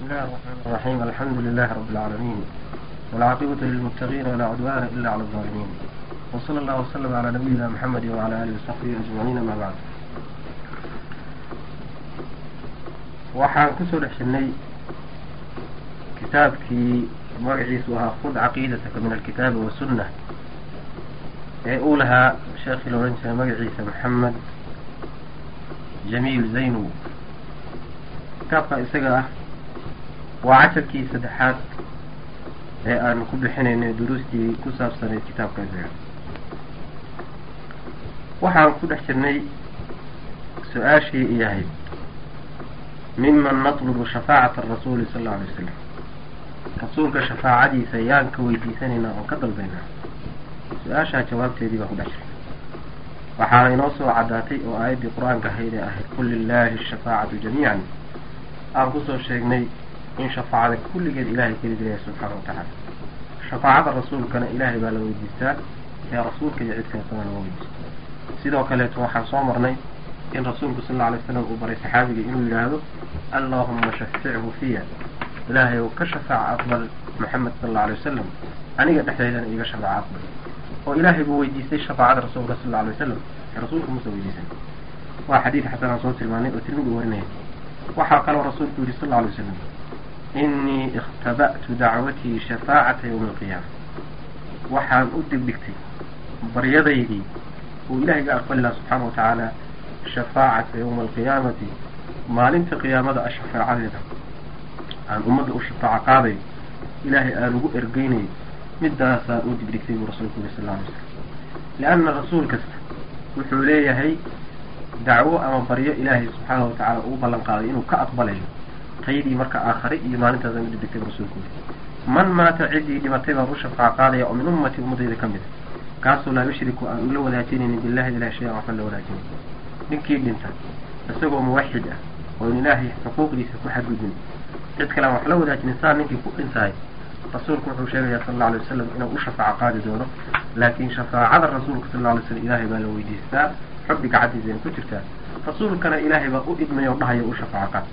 بسم الله الرحمن الرحيم الحمد لله رب العالمين والعاقبة للمتقين ولا عدوان إلا على الظالمين وصلى الله وسلم على نبينا محمد وعلى آله وصحبه أجمعين ما بعد waxaan kusoo dhex jirnay kitaabkii magaciisu ahaa khud caqiidataka min alkitaabi wasunna ee uu lahaa sheekhii la odhan jiray magaciisa maxamed jamiil zaynow kitaabka isaga ah waa casharkii saddexaad ee aanu ku bixinaynay duruustii ku saabsanayd kitaabka isaga. Waxaan ku dhex jirnay su'aashii iyo ahayd miman natlubu shafaacata arasuuli sal alla alay wasalam rasuulka shafaacadiisa yaan ka weydiisanaynaa oon ka dalbaynaa. Su'aashaa jawaabteedii baan ku dhex jirnay. Waxaana inoo soo caddaatay oo aayaddii qur'aanka ahayd ee ahayd qul lilaahi ashafaacatu jamiican. Aan ku soo sheegnay in shafaacada kulligeed ilahay kelid leeyahay subxaana wa tacaala shafaacada rasuulkana ilaahay baa la weydiistaa ee rasuulka iyo cid kaleetana lama weydiisto sidoo kaleeto waxaan soo marnay in rasuulku sal alla alay slam uu baray saxaabiga inuu yidhaahdo allahuma shafichu fiya ilaahay ou ka shafaaca aqbal maxamed sal alla alay wasalam aniga dhexdeydana iiga shafaaca aqbal oo ilaahay buu weydiistay shafaacada rasuulka sal alla alay wasalam ee rasuulka muuse weydiisan waa xadiid xasan aan soo tilmaanay oo tirmidi warinaya waxaa kaloo rasuulku yidhi sal alla alay wasalam inii ikhtaba'tu dacwatii shafaacata yowmi alqiyaama waxaan u dibdhigtay baryadaydii uu ilahay ga aqbali laha subxaana wa tacaala shafaacata yowma alqiyaamati maalinta qiyaamada a shafaacadeeda aan ummadda u shafaaco qaadayo ilaahay aan ugu ergeynayo midaasaan u dibdhigtay buu rasuulku yiri sal alay slam lianna rasuul kasta wuxuu leeyahay dacwo ama baryo ilaahay subxaana wa tacaala uu ballan qaaday inuu ka aqbalayo taydii marka aakhare iyo maalintaasaan u dibdhigtay buu rasuulku. Yiri man maata ciddii dhimatay baan u shafaaco qaadaya oo min ummati ummadayda ka mid a kaasoo laa yushriku aan ula wadaajinaynin billahi ilahi shay an waxban la wadaajinayn ninkii dhinta isagoo muwaxid ah oo in ilaahay xuquuqdiisa ku xadgudbin. Cid kale aan wax la wadaajinin saa ninkii ku dhintahay. Rasuulku wuxuu sheegayaa sal alla alay wasalam inuu u shafaaco qaadi doono laakiin shafaacada rasuulka sal alla alay slam ilaahay baa la weydiistaa. Xubbi gacantiisayna ku jirtaa rasuulkana ilaahay baa u idmay oo dhahayo u shafaaco qaad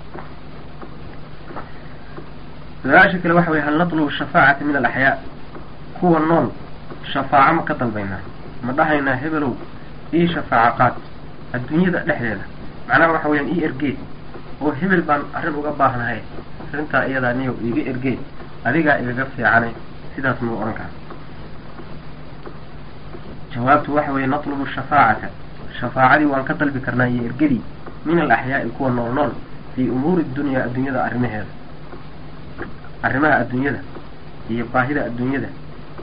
su'aasha kale waxa weye hal natlubu shafaacata min alaxyaa. Kuwa nool shafaaco ma ka dalbaynaa. Ma dhahaynaa hebelow ii shafaaco qaad adduunyada dhexdeeda. Macnaha waxa weyaan ii ergeed. Oo hebel baan arrin uga baahnahay. Arrintaa iyadaa niyow iiga ergeed. Adigaa igaga fiicanay. Sidaas mau odhan kara jawaabtu waxa weeye natlubu shafaacata. Shafaacadii waan ka dalbi karnaa iyo ergadii min alaxyaa'i kuwa nool nool fii umuuri dunyaa adduunyada arrimaheeda arrimaha adduunyada iyo baahida adduunyada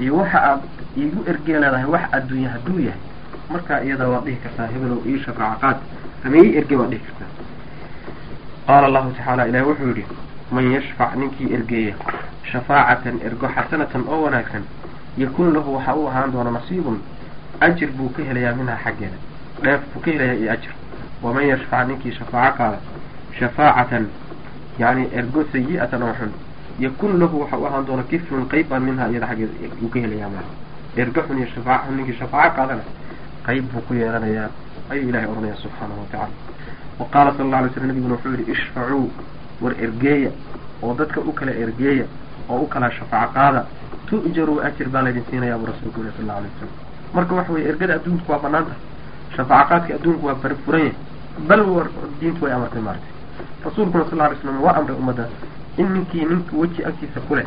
iyo waxa aad iigu ergee leedahay wax adduunya hadduu yahay markaa iyadaa waad dhihi kartaa hebelow ii shafaaco qaad ama ii erge waad dhihi kartaa. Qaala allahu tacaala ilahi wuxuu yidhi man yashfac ninkii ergeeya shafaacatan ergo xasanatan oo wanaagsan yakun lahu waxa u ahaan doona nasiibun ajir buu ka helayaa minhaa xaggeeda dheef buu ka helayaa iyo ajir. Waman yashfac ninkii shafaaco qaada shafaacatan yani ergo sayi-atan oo xun yakun lahu waxa u ahaan doona kiflun qayb baan minhaa iyada xaggeeda uu ka helayaa maa ergo xun iyo shafaaco xun ninkii shafaaco qaadana qayb buu ku yeelanayaa ayuu ilahay odhanaya subxaanahu watacala wa qaala sala alla alay slam nabiguna wuxuu yihi ishfacuu war ergeeya oo dadka u kala ergeeya oo u kala shafaaco qaada tu'jaruu ajir baa laydin siinayaa buu rasuulku yiri sal alla alay wasalam marka waxa weye ergada adduunku waa bannaan tahay shafaaco qaadka adduunku waa barfuran yahay bal war diintu way amartay maartay rasuulkuna sal alla alay slam waa amray ummadda in ninkii ninka weji agtiisa ku leh.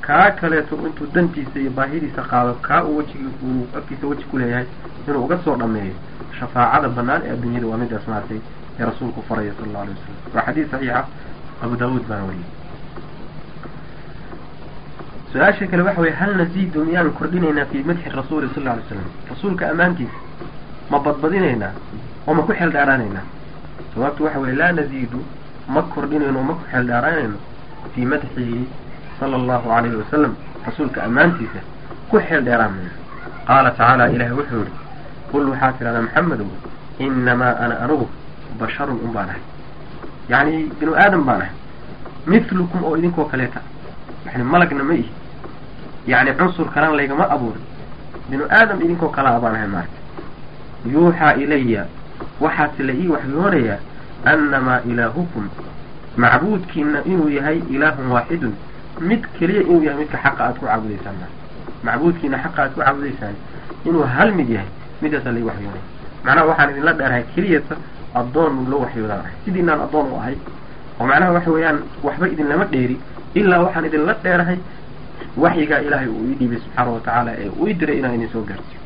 Kaa kaleeto intuu dantiisa iyo baahidiisa qaado kaa uu wejigi uu agtiisa weji ku leeyahay inuu uga soo dhameeyo shafaacada banaan ee adduunyada waa midaas maartay ee rasuulku faraya sala alla alay wasalam waa xadiis saxiixa abu daawuud baana wariyey. Su'aasha kale waxa weye hal naziidu miyaan kordhinaynaa fii madxi rasuuli sal alla alay slam rasuulka ammaantiisa ma badbadinaynaa oo ma ku xeel dheeraanaynaa jawaabtu waxa weye laa naziidu ma kordhinayno oo ma ku xeel dheeraanayno fii madxihi sala allahu alayhi wasalam rasuulka ammaantiisa ku xeel dheeraan mayno qaala tacaala ilahi wuxuu yihi qul waxaa tidhahdaa maxamedow inamaa ana anugu basharun un baan ahay yacni binu aadam baan ahay mithlukum oo idinkoo kaleeta yani malagna ma ihi yacni cunsur kalan laygama abuurin binu aadam idinkoo kalaa baan ahay maarka yuuxaa ilaya waxaase la ii waxyoonayaa annamaa ilaahukum macbuudkiina inuu yahay ilaahun waaxidun mid keliya inuu yahay midka xaqa aad ku caabudaysaan macbuudkiina xaqa aad ku caabudaysaan inuu hal mid yahay midaasaa lai waxyoonay macnaha waxaan idinla dheerahay keliyata addoon loo waxyoodaan ahay sidiinaan addoon u ahay oo macnaha waxa weeyaan waxba idinlama dheeri ilaa waxaan idinla dheerahay waxyigaa ilaahay uu ii dhiibay subxaana wa tacaala ee uu ii diray inaan idin soo gaarsiyo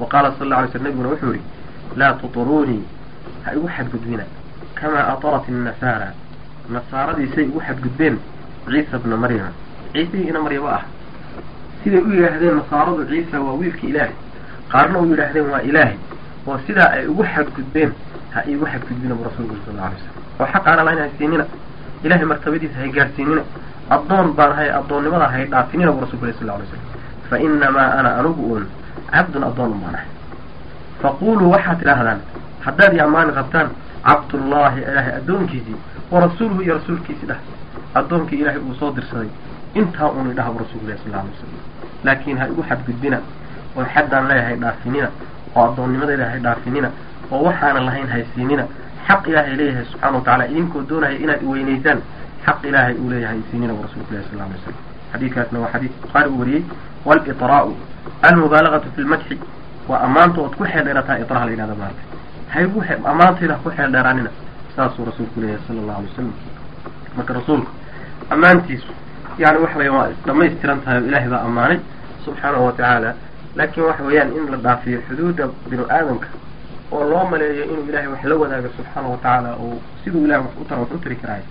wa qaala sal alla alay sl nabiguna wuxuu yihi laa tuturuunii ha igu xadgudbina kamaa atarat innasaara nasaaradiisay igu xadgudbeen ciisa bna maryama ciisihii ina maryamo ah. Siday u yidhaahdeen nasaaradu ciisa waa wiilka ilaahay. Qaarna u yidhaahdeen waa ilaahay. Oo sidaa ay ugu xadgudbeen ha iigu xadgudbina bu rasulku sal alla alay slam oo xaqaana lahayn haysiinina. Ilahay martabadiisa hay gaarsiinina addoon baan hay addoonnimada hay dhaafinina bu rasulku sal alay slam fa inamaa ana anugu uun cabdun addoon un baan ahay. Faquluu waxaad tidhaahdaan haddaad i qabtaan cabdullaahi ilaahay addoonkiisii wa rasuuluhu iyo rasuulkiisii dhah addoonkii ilaahay uu soo dirsaday. Intaa uun idhaha bu rasulku ilahi sal alay wasalam laakiin ha igu xadgudbina oo xaddaan leeyahay dhaafinina oo addoonnimadayda hay dhaafinina oo waxaanan lahayn haysiinina. Xaq ilaahay leeyahay subxana wa tacala idinkoo doonaya inaad iweynaysaan xaq ilaahay uu leeyahay haysiinina bu rasulku ilahi sal alay wasalam xadiidkaasna waa xadiid bukhaari uu wariyey. Waliطraa'u almubaalagatu fi lmadxi waa ammaanta ood ku xeel dheerataa iطraa la yidhahda haygu ammaantayda ku xeel dheeraanina saasuu rasuulku leeyahay sala allahu alay wasalam marka rasuulku ammaantiisu yani waxa weya waa dhamaystiran tahay oo ilaahay baa ammaanay subxaanahu wa tacaala laakiin waxa weeyaan in la dhaafiyo xuduudda binu aadamka oo loo maleeyo inuu ilahay wax la wadaago subxaana wa tacaala siduu ilahay wax u tara wax u tari karaayo.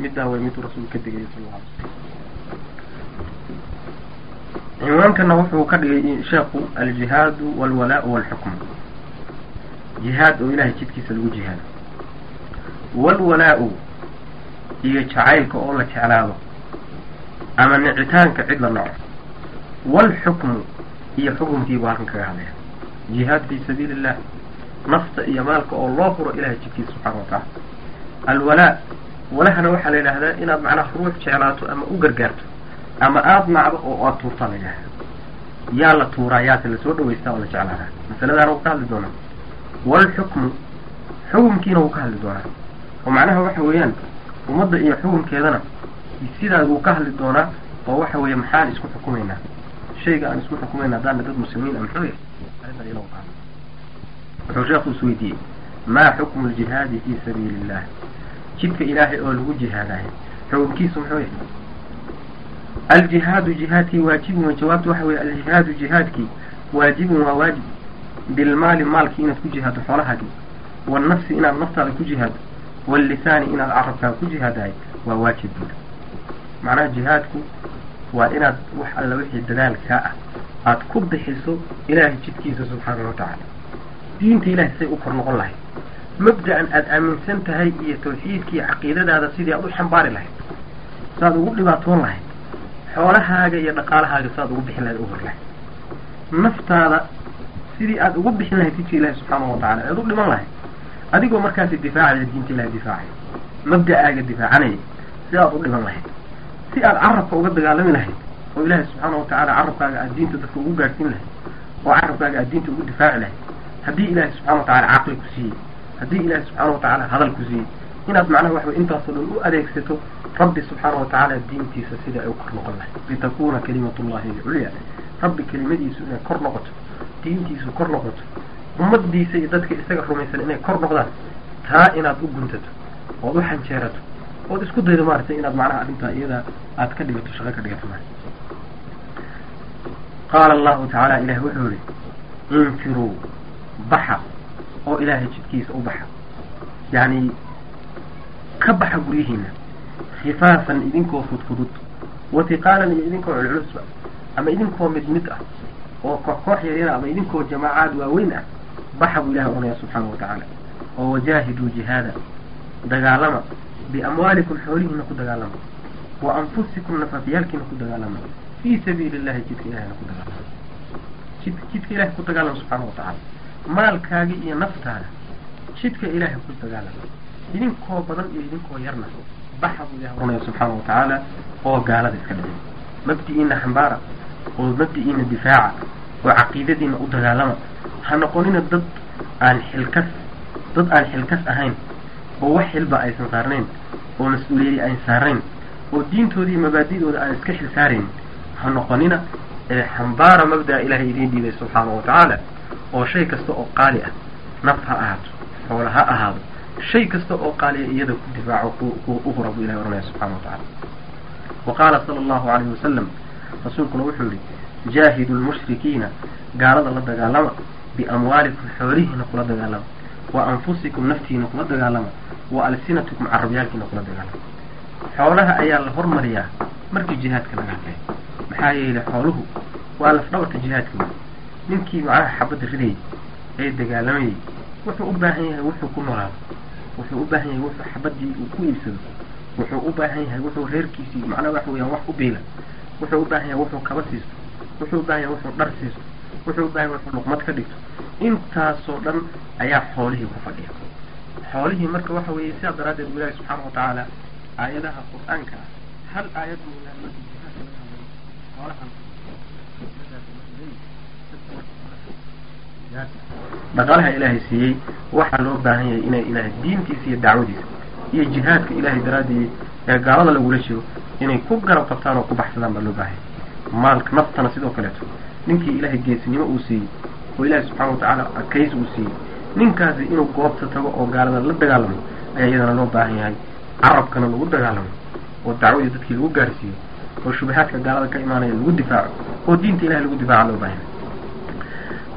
Middaa way miduu rasuulku ka digaya sal alla alay slam cinwaankana wuxuu ka dhigay sheekhu aljihaadu walwalaau jihaad oo ilahay jidkiisa lagu jihaado. Walwalaau iyo jacaylka oo la jeclaado ama nicitaanka cid la naco walxukmu iyo xukumkiibuu halkan kaga hadlaya jihaad fii sabiili illah nafta iyo maalka oo loo furo ilahay jidkiisa subxaana wa tacaala alwalaa walahana waxaa la yidhaahdaa inaad macnaha ruux jeclaato ama u gargaarto ama aada nacdo oo aad tuurtaa la yidhahda yaa la tuuraa yaase la soo dhawaystaa oo la jeclaadaa. Masaladaana wuu ka hadli doonaa walxukmu xukumkiina wuu ka hadli doonaa. Oo macnaha waxa weeyaan ummadda iyo xukumkeedana sidaas wuu ka hadli doonaa oo waxa weeye maxaan isku xukumaynaa? Shayga aan isku xukumayna haddaana dad muslimiin a muxuu yahay arrintan iyadoo hadla wuxuu sheekhu is weydiiyey maa xukmu ljihaadi fii sabiili illah jidka ilaahay oo lagu jihaadahay xukumkiisu muxuu yahay aljihaadu jihaadkii waajibun jawaabtu waxa weye aljihaadu jihaadkii waajibun waa waajib bilmaali maalkii inaad ku jihaado xoolahaagii wannafsi inaad naftaada ku jihaado wallisaani inaad carabkaaga ku jihaadahay waa waajib buda macnaha jihaadku waa inaad wax alla wixii dadaalkaa ah aad ku bixiso ilaahay jidkiisa subxaanahu watacaala diinta ilahay say u kor noqon lahayd mabda-an aada aaminsan tahay iyo tawxiidkii caqiidadaada sidii aad u xambaari lahayd saaad ugu dhibaatoon lahayd xoolahaaga iyo dhaqaalahaaga saaad ugu bixin lahayd u hor lahayd naftaada sidii aad ugu bixin lahayd jidka ilahi subxaanahu watacala ead u dhiman lahayd adigoo markaasi difaacaya diinta ilahi difaacaya mabda-aaga difaacanaya si aad u dhiman lahayd si aad carabka uga dagaalami lahayd oo ilaahi subxaana watacaala carabkaaga aad diinta dadka ugu gaadhsiin lahayd oo carabkaaga aad diinta ugu difaaci lahayd haddii ilaahi subxana watacala caqli ku siiyey haddii ilaahi subxaana watacaala hadal ku siiyey inaad macnaha waxa wey intaasoo dhan u adeegsato rabbi subxaana watacaala diintiisa sida ay u kor noqon lahayd. Litakuna kalimatullahi alculya rabbi kelimadiisu inay kor noqoto diintiisu kor noqoto. Ummadiisa iyo dadka isaga rumaysan inay kor noqdaan. Taa inaad u guntato ood u xanjeerato ood isku daydo maaragtay inaad macnaha arrintaa iyada aad ka dhigato shaqo ka dhigato ma qaala allahu tacaala ilahi wuxuu yihi infiruu baxa oo ilaahay jidkiisa u baxa. Yacni ka baxa guryihiina khifaafan idinkoo fudfudud watiqaalan iyo idinkoo culculusba ama idinkoo mid mid ah oo koox koox yaryara ama idinkoo jamaacaad waaweyn ah baxa buu ilahi oranaya subxaana wa tacaala. Oo wajaahiduu jihaada dagaalama biamwaalikum xoolihiina ku dagaalama. Wa anfusikum nafafyaalkiina ku dagaalama. Fii sabiili illahi jidka ilahina ku dagaalama. Jid jidka ilahay ku dagaalama subxaana wa tacaala. Iyo naftaada jidka ilaahay ku dagaalama. Idinkoo badan iyo idinkoo yarna baxa buu ilahi oranaya subxaana wa tacaala oo gaalada iska dhicin mabdi-iina xambaara oo mabdi-iina difaaca oo caqiidadiina u dagaalama. Ha noqonina dad aan xilkas dad aan xilkas ahayn oo wax xilba aysan saarnayn oo mas'uuliyadi aan saarayn oo diintoodii mabaadidooda aan iska xil saarayn ha noqonina ee xambaara mabda'a ilaahay idiin dhiibay subxaanahu watacaala oo shay kasta oo qaali ah. Naf ha ahaato xoola ha ahaado shay kasta oo qaaliya iyada ku difaaco u hura buu ilahay oranaya subxana wa tacala wa qaala sala allahu calayhi wasalam rasuulkuna wuxuu yihi jaahidu lmushrikiina gaalada la dagaalama biamwaalikum xoolihiina kula dagaalama wa anfusikum naftiina kula dagaalama wa alsinatikum carabyaalkiina kula dagaalama. Xoolaha ayaa la hormariyaa markii jihaadka laga hadlay maxaa yeelay xooluhu waa lafdhabarka jihaadka. Ninkii macnaha xabadda ridayay ee dagaalamayay wuxuu u baahan yahay wuxuu ku noolaado wuxuu u baahan yahay wuxuu xabadii uu ku iibsado wuxuu u baahan yahay wuxuu reerkiisii macnaha waxa weeyaan wax u biila wuxuu u baahan yahay wuxuu kaba siisto wuxuu u baahan yahay wuxuu dhar siisto wuxuu u baahan yahay wuxuu luqmad ka dhigto. Intaasoo dhan ayaa xoolihii ku fadhiya. Xoolihii marka waxa weeye sidaa daraaddeed bu ilaahi subxaana watacaala aayadaha qur'aanka ah hal aayad xoolahan dhaqaalaha ilaahay siiyey waxaa loo baahan yahay inay ilaahay diintiisa iyo dacwadiisa iyo jihaadka ilaahay daraadii ee gaalada lagula jiro inay ku garab qabtaan oo ku baxsadaan baa loo baahan yahay maalka naftana sidoo kaleeto ninkii ilaahay geesinimo uu siiyey oo ilaahay subxaana watacaala adkays uu siiyey ninkaasi inuu goobta tago oo gaalada la dagaalamo ayaa iyadana loo baahan yahay. Carabkana lagu dagaalamo oo dacwadii dadkii lagu gaarsiiyo oo shubahaadka gaalada ka imaanaya lagu difaaco oo diinta ilahay lagu difaaca loo baahan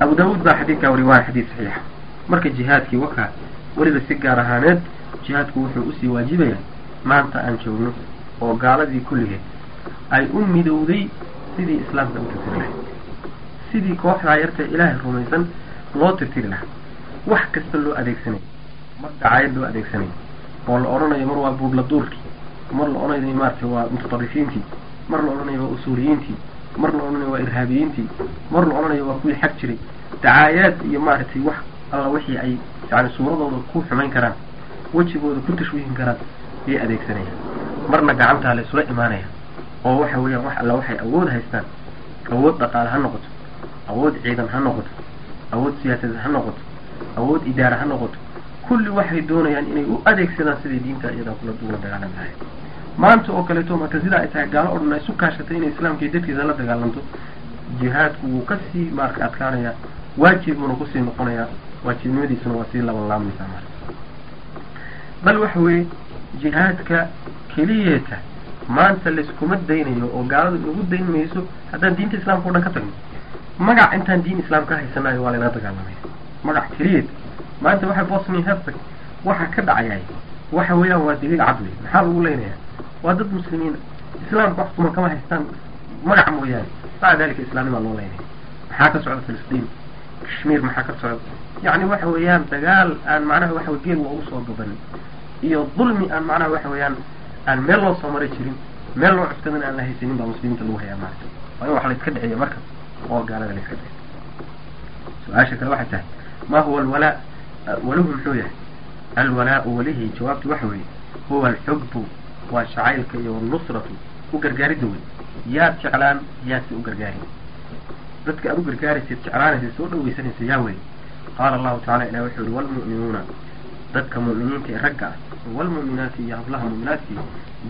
abu daawuud baa xadiidkaa wari waa xadiid saxiixa marka jihaadkii wakaa weliba si gaar ahaaneed jihaadku wuxuu u sii waajibayaa maanta aan joogno oo gaaladii kulligeed ay u midowday sidii islaamka u tirtiri lahay. Sidii kooxdaa yartee ilaahay rumaysan loo tirtiri lahaa wax kasta loo adeegsanayo mar dacaayad loo adeegsanayo oo la odhanayo mar waa buudla duurkii. Mar la odhanayo maaragtay waa mutatarrifiintii mar la odhanayo waa usuuliyiintii. Mar la odhanayo waa irhaabiyiintii. Mar la odhanayo waa kuwii xag jiray. Dacaayaad iyo maaragtay wax alla wixii ay yani suuradooda ku xumayn karaan wejigooda ku tashwiihin karaan ayay adeegsanayaan marna gacantaa la isula imaanaya. Oo waxa weeyaan wax alla waxay awood haystaan. Awood dhaqaale ha noqoto. Awood ciidan ha noqoto. Awood siyaasadeed ha noqoto. Awood idaara ha noqoto. Kulli waxay doonayaan inay u adeegsadaan siday diinta iyadaa kula duula dagaalan lahay maanta oo kaleeto marka sidaa ay tahay gaalo o dhan isu kaashatay inay islaamka iyo dadkiisa la dagaalanto jihaadku wuu ka sii maarka adkaanayaa waajib ku sii noqonayaa waajibnimadiisuna waa sii laban marka. Bal waxa weeye jihaadka keliyeeta. Maanta layskuma daynayo oo gaaladu inagu dayn mayso haddaan diinta islaamka o dhan ka tagno. Magac intaan diin islaam ka haysanayo waa laynaga dagaalamaya magac keliyeeta maanta waxa bosnia herceg waxa ka dhacayay waxa weeyaan waa daliil cad maxaa lagu leynayaa? Waa dad muslimiina islaamka wax tuman kama haystaan. Magac mooyaane. Maca dalika islaamnimaa loo leynaya maxaa ka socda filistiin? Kashmiir maxaa ka socda? Yacni waxa weeyaan dagaal aan macnaha waxa geel waa u soo gabanin iyo dulmi aan macnaha waxa weeyaan aan meel loo soo maray jirin meel loo cuftadan aan la haysanin baa muslimiinta lagu hayaa maarka waa in wax la iska dhiciyo marka oo gaalada la iska dhiciyo. Su'aasha kale waxay tahay ma huwa alwalaa waluhu muxuu yahay? Alwalaau walihi jawaabtu waxa weeye huwa alxubbu waa shacaylka iyo walnusratu u gargaaridda wey yaad jeclaan yaadse u gargaari. Dadka aad u gargaaraysayd jeclaanaysa soo dhawaysanaysa yaa wey qaala allahu tacala ilah wuxuu yihi walmu'minuuna dadka mu'miniinta ee ragga ah walmu'minaati iyo hablaha mu'minaadkii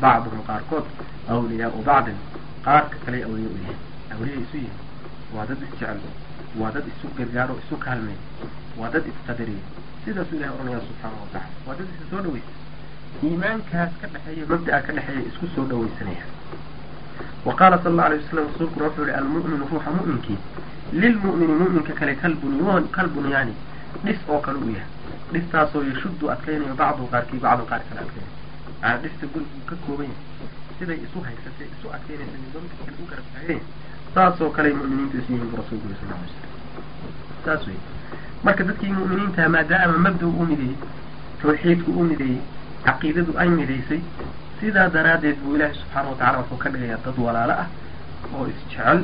bacduhum qaarkood awliyaau bacdin qaarka kale awliya u yahay awliya isu yihiin waa dad isjecel waa dad isu gargaaro isu kaalmeey waa dad isqadariya sidaasuu ilahay oranaya subxaanahu watacala waa dad isa soo dhawaysa iimaankaas ka dhexeeya mabda'a ka dhexeeya isku soo dhawaysanaya wa qaala sala allau alay wasalam rasuulkuna wuxuu yihi almu'minu ruuxa mu'minkii lilmu'mini mu'minka kale kalbunyan kalbunyaani dhis oo kale u yahay dhistaasoo yashuddu adkaynayo bacdu qaarkii bacdu qaar kale adkaynayo maanaa dhista guriguu ka kooban yahay. Siday isu haysatay isu adkaynaysa nidaamka kale u garab taageen saasoo kale mu'miniintu isu yihiin bu rasulku yiri sal alay slam saas wey marka dadkii mu'miniintaha maadaama mabda u mideeyey tawxiidku u mideeyey caqiidadu ay midaysay sidaa daraaddeed buu ilaahay subxaana watacala wuxuu ka dhigayaa dad walaalo ah oo isjecel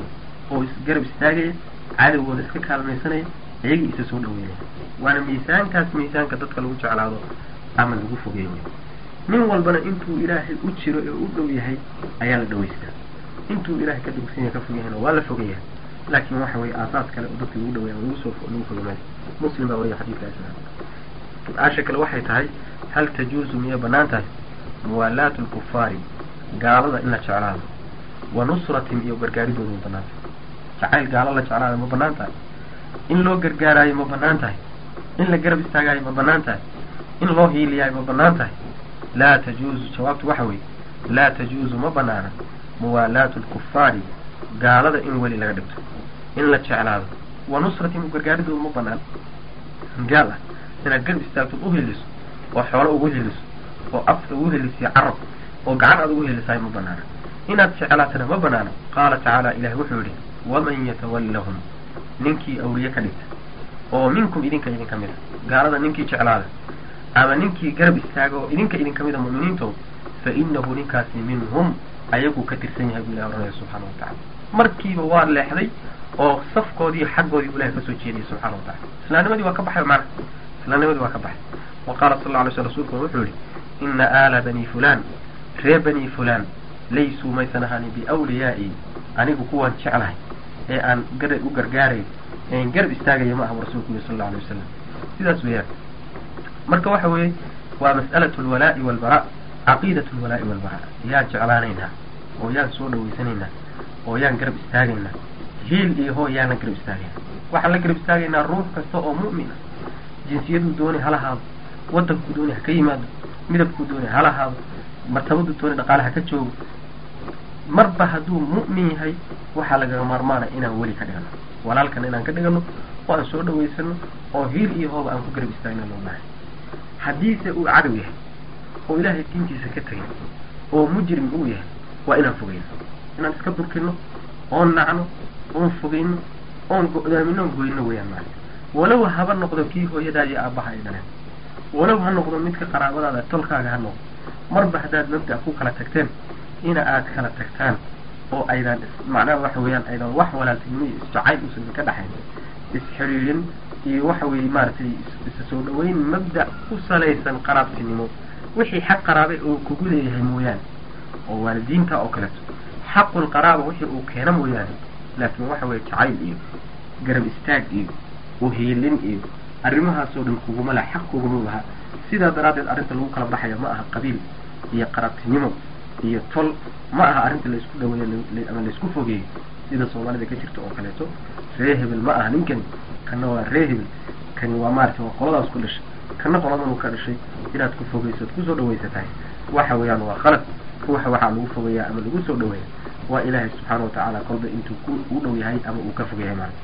oo isgarab istaagaya cadowgooda iska kaalmaysanaya iyagii isa soo dhaweynaya waana miisaankaas miisaanka dadka lagu jeclaado ama lagu fogeeyo. Nin walbana intuu ilaahay u jiro ee u dhow yahay ayaa la dhawaystaa intuu ilahay ka dugsan yahay ka fog yahayna waa la fogeeyaa. Laakiin waxa weeye aasaas kale oo dadka lagu dhaweeya lagu soo lagu fogamaayo muslim baa wariya xadiidka su'aasha kale waxay tahay hal tajuuzu miyay bannaan tahay muwaalaatu lkufaari gaalada in la jeclaado. Wa nusratin iyo gargaaridooda ma bannaan tahay jacayl gaalo la jeclaado ma bannaan tahay in loo gargaaraayo ma bannaan tahay in la garab istaagaayo ma bannaan tahay in loo hiiliyaayo ma bannaan tahay laa tajuuzu jawaabtu waxa weeye laa tajuuzu ma banaana muwaalaatu lkufaari gaalada in weli laga dhigto. In la jeclaado. Wa nusratin gargaaridooda ma banaan gaal ah inaad garab istaagtood u hiliso oo xoolo ugu hiliso oo afka ugu helisiyo carab oo gacan aad ugu helisaay ma banaana inaad jeclaatana ma banaana qaala tacaala ilahi wuxuu yidhi waman yatawallahum? Ninkii awliye ka dhigta oo minkum idinka idin ka mid a. Gaalada ninkii jeclaada. Ama ninkii garab istaaga oo idinka idin ka mid a mu'miniinto fa inahu ninkaasi minhum ayaguu ka tirsan yahay buu ilahi oranaya subxana wa tacala markiiba waa leexday oo safkoodii xaggoodii bu ilahay ka soo jeediyay subxana wa tacala islaamnimadii waa ka baxay macna islaamnimadii waa ka baxay. Wa qaala sal alla lay sl rsulkuna wuxuu yihi ina aala bani fulan ree bani fulan laysuu maysan ahaanin biwliyaai anigu kuwaan jeclahay ee aan gara u gargaarayo een garab istaagaya ma aha rasuulku sal alla alay wasalam sidaas weeyaan. Marka waxa weeye waa mas'alatu alwalaa'i walbaraa caqiidatu alwalaa'i walbaraa yaan jeclaanaynaa oo yaan soo dhawaysanaynaa oo yaan garab istaagaynaa hiil iyo hoo yaanan garab istaagaynaa waxaan la garab istaagaynaa ruux kasta oo mu'min ah. Jinsiyaduu dooni hala haado waddankuu dooni ha ka yimaado midabkuu dooni hala haado martabaduu dooni dhaqaale ha ka joogo. Marba hadduu mu'min yahay waxaa lagaga maarmaana inaan weli ka dhigano walaalkana inaan ka dhigano oo aan soo dhawaysano oo hiil iyo hooba aan ku garab istaagna loo baahay haddiise uu cadow yahay oo ilaahay diintiisa ka tegay oo mujrim uu yahay waa inaan fogeyno. Inaan iska durkino oon nacno oon fogeyno oon go-daamino goyno weeyaan maana walow haba noqdo kii hooyadaa iyo aabbaha ay dhaleen. Walow ha noqdo midka qaraabadaada tolkaaga ha noqdo. Marba haddaad mabda ku kala tagteen ina aad kala tagtaan oo aydan macnaha waxa weeyaan aydan wax walaaltinimo iyo isjacayl uusan ka dhaxayn. Isxiriirin iyo waxa weeye maaragtay isa soo dhaweyn mabda ku salaysan qaraabtinimo. Wixii xaq qaraabe oo kugu leeyahay mooyaane oo waalidiinta oo kaleeto. Xaqul qaraaba wixii uu keena mooyaane laakiin waxa weeye jacayl iyo garab istaag iyo uhiilin iyo arrimahaasoo dhan kuguma laha xaq kuguma laha. Sidaa daraaddeed arrinta lagu kala baxaya ma aha qabiil iyo qaraabtinimo iyo tol. Ma aha arrinta la isku dhaweeyo ama la isku fogeeyo sida soomaalida ka jirta oo kaleeto. Ree hebel ma aha ninkani kana waa ree hebel. Kani waa maaragtay waa qoladaas ku dhashay. Kana qoladan ka dhashay inaad ku fogeyso ad ku soo dhawaysatahay. Waxa weeyaan waa khalad. Ruuxa waxaa lagu fogeeyaa ama lagu soo dhaweeya waa ilaahay subxaana watacaala kolba intuu ku u dhow yahay ama uu ka fog yahay maarata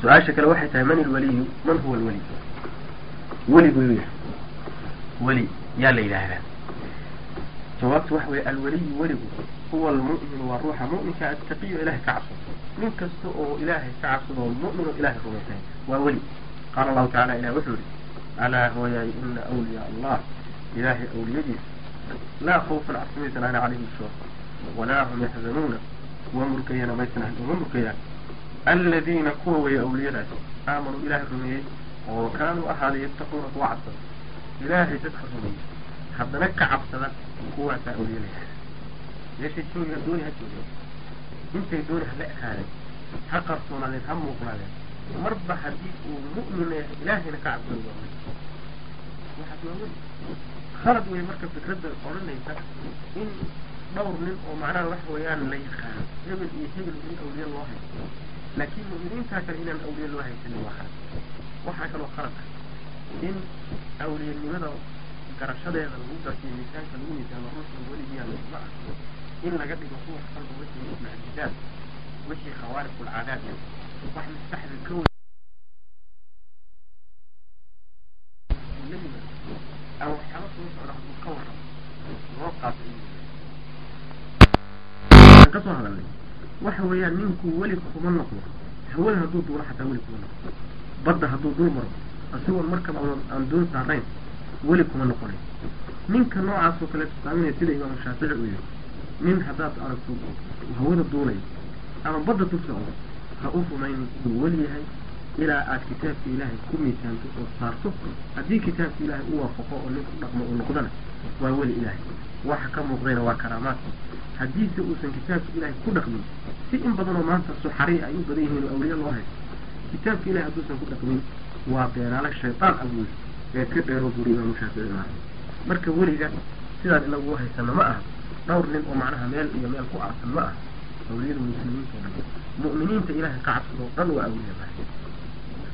su'aasha kale waxay tahay man ilwaliyu man huwa alweli weligu yuu yahay weli yaa la yidhaahdaa jawaabtu waxa weeye alweliyu weligu huwa almu'minu waa ruuxa mu'minka attaqiyo ilahay ka cabsado nin kasta oo ilaahay ka cabsado mu'min ilahay rumaysan waa weli qaala allahu tacala ilah wuxuu yihi alaa hooyaay ina awliyaa allah ilaahay awliyadiisa laa khawfan cabsimaysan ana calayhim shuur walaa hum yaxzanuuna kuwa murgayana maysan uma murgayaan aladiina kuwa weeye awliyadaas aamanuu ilaahay rumeeyey oo kaanuu ahaaday yattaquuna kuwa cabsada ilaahay dadka rumeeyey haddana ka cabsada kuwaasaa awliyadaysa meeshay joogi dooni ha joogen intay dooni ha la ekaadeen ha qarsoonaadeen ha muuqnaadeen marba haddii uu mu'min ilaahayna ka weli waxaas waa weli khalad wey marka fikradda odhanaysa in dhowr nin oo macnaha waxa weeyaan la yaqaano hebel iyo hebel in awliye loo haysto laakiin mu'miniintaa kale inaan awliye loo haysanin waa khalad waxaa kaloo khalad ah in awliyanimada garashadeeda lagu garsiyo miisaanka lagu miisaamo ruuxu weligiyaa ma ah in laga dhigo kuwa qalba wixii mucjizaad wixii khawaariqul caadaad wax maskaxda ka wey ama waxyaaba soo socda hadduu ka warramo loo qaato ka soo hadalnay waxa weeyaan ninku weli kuma noqdo hawada hadduu duulo xataa weli kuma noqdo badda hadduu dul maro isagoon markaba aan doon saarayn weli kuma noqonay ninka noocaas oo kale tusaaminaya sida imaamu shaafici uu yihi nin haddaad aragto hawada duulay ama badda dul ha u rumaynin inuu weli yahay ilaa aad kitaabka ilaahay ku miisaanto oo saarto haddii kitaabka ilaahay u waafaqo oo nin ku dhaqmo uu noqdana waa weli ilaahay waxa ka muuqdayna waa karaamaad haddiise uusan kitaabka ilaahay ku dhaqmin si in badanoo maanta suxari ay u badan yihiin oo awliye loo haysto kitaabka ilahay hadduusan ku dhaqmin waa beenaale shaytaan abuuri ee ka dheero buri imaamu marka weliga sidaan inagu haysano ma aha dhowr nin oo macnaha meel iyo meel ku aasan ma aha awliyada muslimiinta oo dhan mu'miniinta ilahay ka cabsadoo dhan waa awliya mahay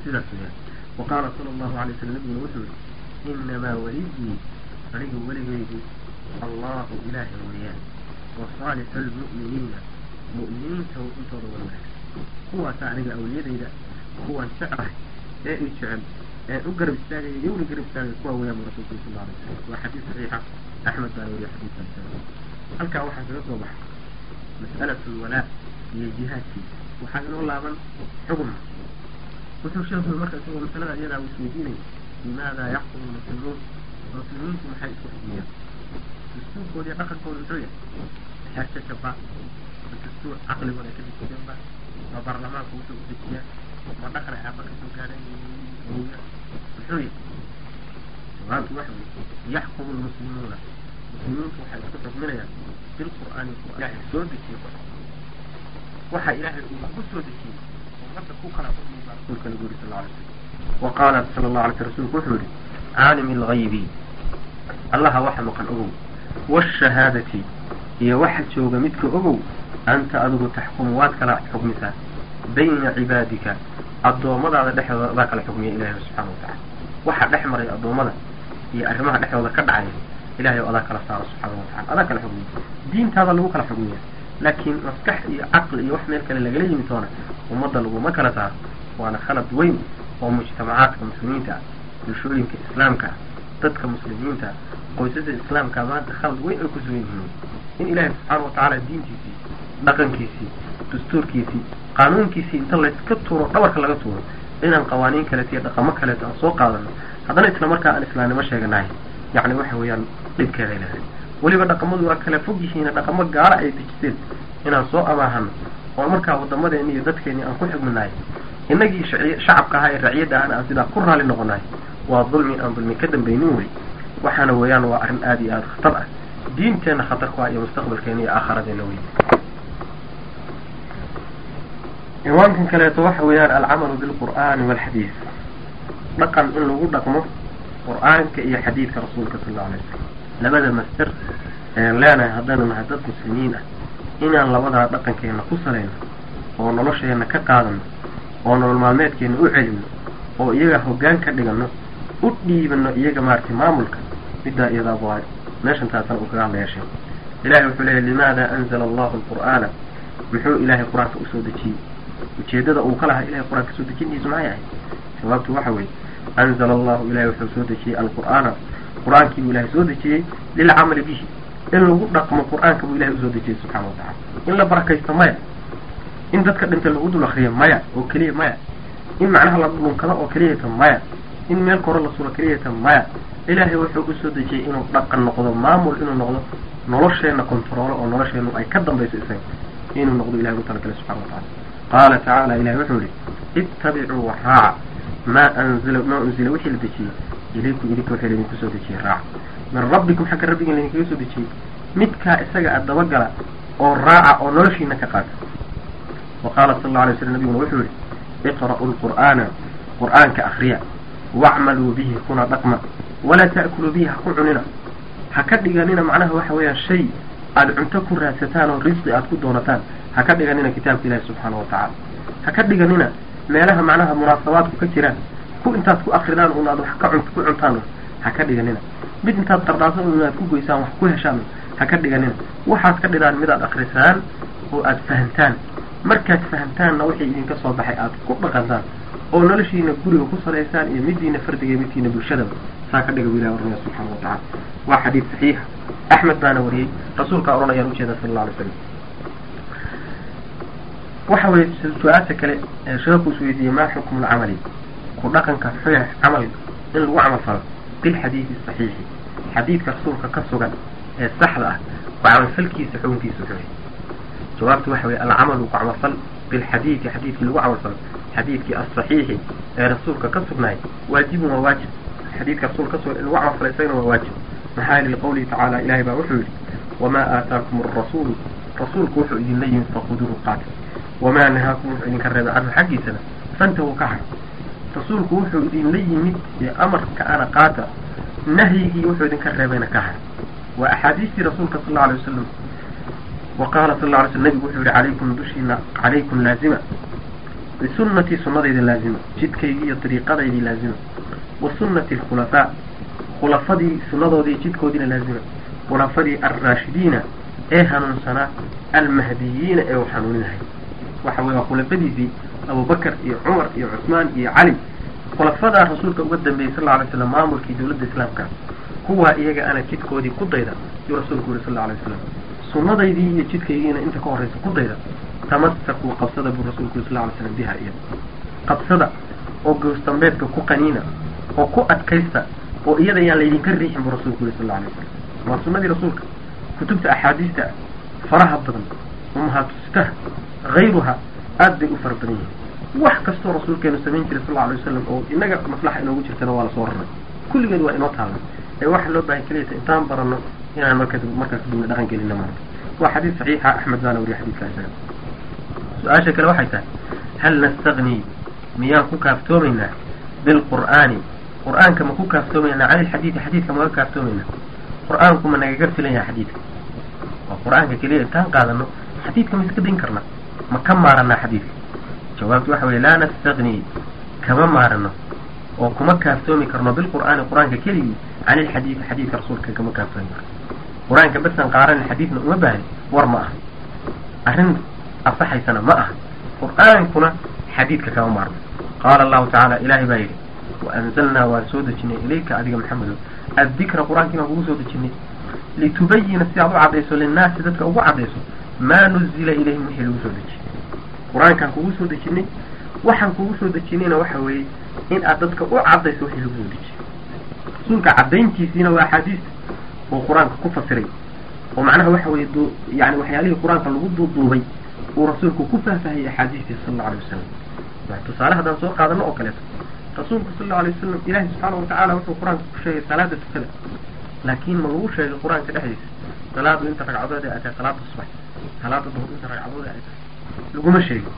sidaas weyaan wa qaala sala allahu alay wasalam nabiguna wuxuu yihi inamaa waliyii aniga weligaygu allahu ilaahay weeyaan wa saalixu lmu'miniina mu'miniinta intooda wan wanaagsan. Kuwaasa aniga awliyadayda kuwan jeclahay ee i jecel ee u garab istaagaya yowna garab istaagaya kuwa weeyaan bu rasulku sal alla alay wasalam waa xadiis saxiixa axmed baana weriya xadiiskaas halkaa waxaa kaga soo baxay mas'alatu lwalaa iyo jihaadkiisa. Waxaa inoo laaban xugma wuxuu sheekhu marka isagoo masalada iyadaa isweydiinaya limaada yaxkumu lmuslimuun muslimiintu maxay isku xukmiyaan dastuurkooda dhaqankooda muxuu yahay? Xeerka jabaa dastuur caqligooda ka dejiyeenba ma baarlamaanka wuxuu u dejiyaa ma dhaqan ay gaadeen muxuu yahay jawaabtu waxa weye yaxkumu lmuslimuuna muslimiintu waxay isku xukminayaan bilqur'aani ilaahay soo dejiye waxa ilaahay uu ku soo dejiyey ummadda ku kala xukmi rasuulka lagu sal alay slam wa qaala allahu alay sl rsulku wuxuu yihi caalimi alghaybi allaha waxa maqan ogow waashahaadati iyo waxa jooga midka ogow anta adigu taxkumu waad kala xukmisaa bayna cibaadika addoommadaada dhexdooda adaa kala xukmiya ilahay subxana watacala waxa dhex maray addoommada iyo arrimaha dhexdooda ka dhacaya ilahay oo adaa kala saaro subxaana watacala adaa kala xukmiya diintaada lagu kala xukmiya laakiin maskax iyo caqli iyo wax meel kale lagala yimi doona ummadda laguma kala saaro. Waana khalad weyn oo mujtamacaadka muslimiinta ah bulshooyinka islaamka dadka muslimiinta qoysasa islaamka maanta khalad weyn ay ku sugan yihiin. In ilaahay subxaana watacaala diintiisii dhaqankiisii dastuurkiisii qaanuunkiisii inta layska tuuro dhabarka laga tuuro inaan qawaaniin kaleeto iyo dhaqamo kaleeto aan soo qaadano haddana isla markaa aan islaamnimo sheeganahay yacni waxa weeyaan dhibkeeday leedahay weliba dhaqamadu waa kala fog yihiin dhaqamo gaala ay dejiseen. Inaan soo amaahano oo markaa wadamadeeni iyo dadkeeni aan ku xugminahay innagii shacabka ahaa ee raciyadda ahna aan sidaa ku raali noqonahay waa dulmi aan dulmi ka dambaynin wey. Waxaana weeyaan waa arrin aada iyo aada khatar ah. Diinteenna khatar ku ah iyo mustaqbalkeena iyo aakharadeenna wey ciwaankan kaleeto waxa weeyaan alcamalu bilqur'aani walxadiid dhaqan in lagu dhaqmo qur'aanka iyo xadiidka rasuulka sal alla alay wasalam labada master ayaan leenahay haddaynu nahay dad muslimiin ah. Inaan labadaa dhaqankeena ku salayno oo nolosheena ka qaadano oo nolol maalmeedkeena u celino oo iyaga hoggaan ka dhigano u dhiibano iyaga maaragtay maamulka middaa iyadaa waa meeshan taasana uu kaga hadlaya ilahay wuxuu leeyahy limaada anzala allahu alqur'aana? Muxuu ilaahay qur'aanka u soo dejiyey ujeedada uu ka lahaa ilahay qur'aanka soo dejintiisu maxay ahayd jawaabtu waxa weeye anzala allahu ilahay wuxuu soo dejiyey alqur'aana. Qur'aankii buu ilahay soo dejiyey lilcamali bihi. In lagu dhaqmo qur'aanka buu ilahay u soo dejiyey subxana watacala in la barakaysto maya. In dadka dhintay lagu dul akriyo maya oo keliya maya. In macnaha la dhunkado oo keliyata maya. In meel kore la sulo keliyata maya. Ilaahay wuxuu u soo dejiyey inuu dhaqan noqdo maamul inuu noqdo nolosheenna kontaroolo oo nolosheennu ay ka dambayso isaga. Inuu noqdo ilahay ugu talagalay subxana watacala qaala tacaala ilahay wuxuu yihi ittabicuu waxraaca maa anzila maa unzila wixii la dejiyey ilaykum idinka waxay laydinku soo dejiyey raaca min rabbikum xagga rabbiga laydinkaga soo dejiyey midkaa isaga a dabagala oo raaca oo noloshiina ka qaata wa qaala sal alla alay slam nabiguna wuxuu yihi iqra'u lqur'aana qur'aanka akriya wacmaluu bihi kuna dhaqma walaa ta'kuluu bihi ha ku cunina ha ka dhiganina macnaha waxa weeyaan shay aada cunto ku raadsataan oo risqi aada ku doonataan ha ka dhiganina kitaabka ilaahi subxaana wa tacaala. Ha ka dhiganina meelaha macnaha munaasabaadku ka jiraan. Ku intaad ku akridaan un aad wax ka ku cuntaan ha ka dhiganina. Mid intaad qardhaasan un aad ku goysaan wax ku heshaan ha ka dhiganina. Waxaad ka dhidaan midaad akrisaan oo aada fahamtaan markaad fahamtaanna wixii idinka soo baxay aada ku dhaqantaan oo noloshiina guriga ku salaysaan iyo midiina fardiga iyo midkiina bulshadaba saa ka dhiga bu ilahi oranaya subxana wa tacala waa xadiid saxiixa axmed baana wariyey. Rasuulkaa oranayaan ujeeda sala alla alay slam waxa weye su'aasha kale ee sheekhu is maa xukmu lcamali ku dhaqanka xuya camal in lagu camal falo bilxadiidi saxiixi. Xadiidka rasuulka ka sugan ee saxda ah ku camalfalkiisa xukunkiisa xuya jawaabtu waxa weye alcamalu ku camalfal bilxadiidi xadiidkii lagu camalfalo xadiidkii asaxiixi ee rasuulka ka sugnaay waajibun waa waajib. Xadiidka rasuulka ka sugan in lagu camalfalo isagana waa waajib. Maxaa yili liqawlihi tacaala ilahay baa wuxuu yihi wamaa aataakum arasuulu rasuulku wuxuu idinla yimid faquduuhu qaata wamaa nahaakum wuxuu idinka reebay canhu xaggiisana fantahu ka har rasuulku wuxuu idinla yimid ee amarka ana qaata nahyigii wuxuu idinka reebayna ka har waa axaadiistii rasuulka sal alla alay wasalam wa qaala sal alla alay slam nabigu wuxuu yihi calaykum dushiina calaykum laazima bisunnatii sunnadayda laazima jidkaygii iyo dariiqadaydii laazima wa sunnati alkhulafaa khulafadii sunnadoodii jidkoodiina laazima khulafadii alraashidiina ee hanuunsanaa almahdiyiina ee uu hanuuninahay waxa weye waa khulafadiisii abubakar iyo cumar iyo cusmaan iyo cali khulafadaa rasuulka uga dambeeyey sal alay slam maamulkii dowladda islaamka kuwaa iyaga ana jidkoodii ku dayda yuu rasuulku yihi sal alla alay slam sunnadaydii iyo jidkaygiina inta ka horraysa ku dayda tamasakuu qabsada buu rasuulku yiri sal alay slam biha iyada qabsada oo goosdambeedka ku qaniina oo ku adkaysta oo iyada yaan laydinka riixin buu rasuulku yihi sal alla alay slam waa sunnadii rasuulka kutubta axaadiista faraha badan umahaatustaha hayruha aad bay u fara badan yihiin. wax kastoo rasuulkeenu samayn jiray sal alay wasalam oo inaga maslaxa inoogu jirtana waa la soo raray. kulligeed waa inoo taalna ee waxa loo baahan keliyata intaan baranno inaan markaas kadibna dhaqan gelina maarka waa xadiis saxiixa axmed baana wariya xadiiskaasa su'aasha kale waxay tahay hal nastagni miyaan ku kaaftoomaynaa? bilqur'aani qur'aanka ma ku kaaftoomaynaa? cani ilxadiidi xadiidka maga kaaftoomaynaa? qur'aanku ma nagaga filan yaha xadiidka. waa qur'aanka keliya intaan qaadano xadiidka ma iska dayn karna ma ka maaranaa xadiidka? Jawaabtu waxa weye laa nastagni kama maarano oo kuma kaaftoomi karno bilqur'aani qur'aanka keligii can ilxadiidi xadiidka rasuulka kama kaaftoomi karno. Qur'aanka basan qaaran xadiidna uma baahni war ma aha. Arrin asaxaysana ma aha. Qur'aankuna xadiidka kama maarno. Qaala allahu tacaala ilaahay baa yidhi waanzalnaa waan soo dejinay ilayka adiga maxamedo addikra qur'aankii kugu soo dejinay. Litubayina si aad u caddayso linnaasi dadka ugu caddayso maa nuzila ilayhim wixii lagu soo dejiyey qur'aankaan kugu soo dejinay waxaan kugu soo dejinayna waxa weeye in aad dadka u caddayso wixii lagu soo dejiyey rasuulka caddayntiisiina waa axaadiista uu qur'aanka ku fasiray oo macnaha waxa weeye yani waxyaalihii qur'aanka lagu duuduubay uu rasuulku ku faahfaahiyey axaadiistii sal allau alay wasalam tusaale haddaan soo qaadano oo kaleeto rasuulku sal allau alay wasalam ilaahi subxaana watacaala wuxuu qur'aanka ku sheegay salaada tukada. Laakiin ma lagu sheegay qur'aanka dhexdiisa salaadu inta ragcadood ay tahay salaada subax salaada duhur inta ragcadood ay tahay. Laguma sheegin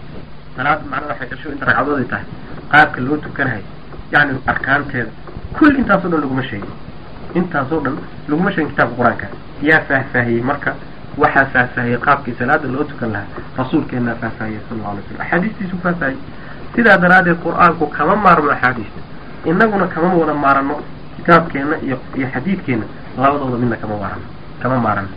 salaada macnaha waxay dhasho inta ragcadood ay tahay. Qaabka loo tukanahay yacni arkaanteeda. Kulli intaasoo dhan laguma sheegin intaasoo dhan laguma sheegin kitaabka qur'aanka. Yaa faahfaahiyey marka waxaa faahfaahiyey qaabkii salaada loo tukan lahaa. Rasuulkeenaa faahfaahiyey sal alla alay slam axaadiistiisu faahfaahiyey. Sidaa daraaddeed qur'aanku kama maarmo axaadiista. Innaguna kama wada maarano kitaabkeenna iyo iyo xadiidkeenna labadooda midna kama maarano kama maarano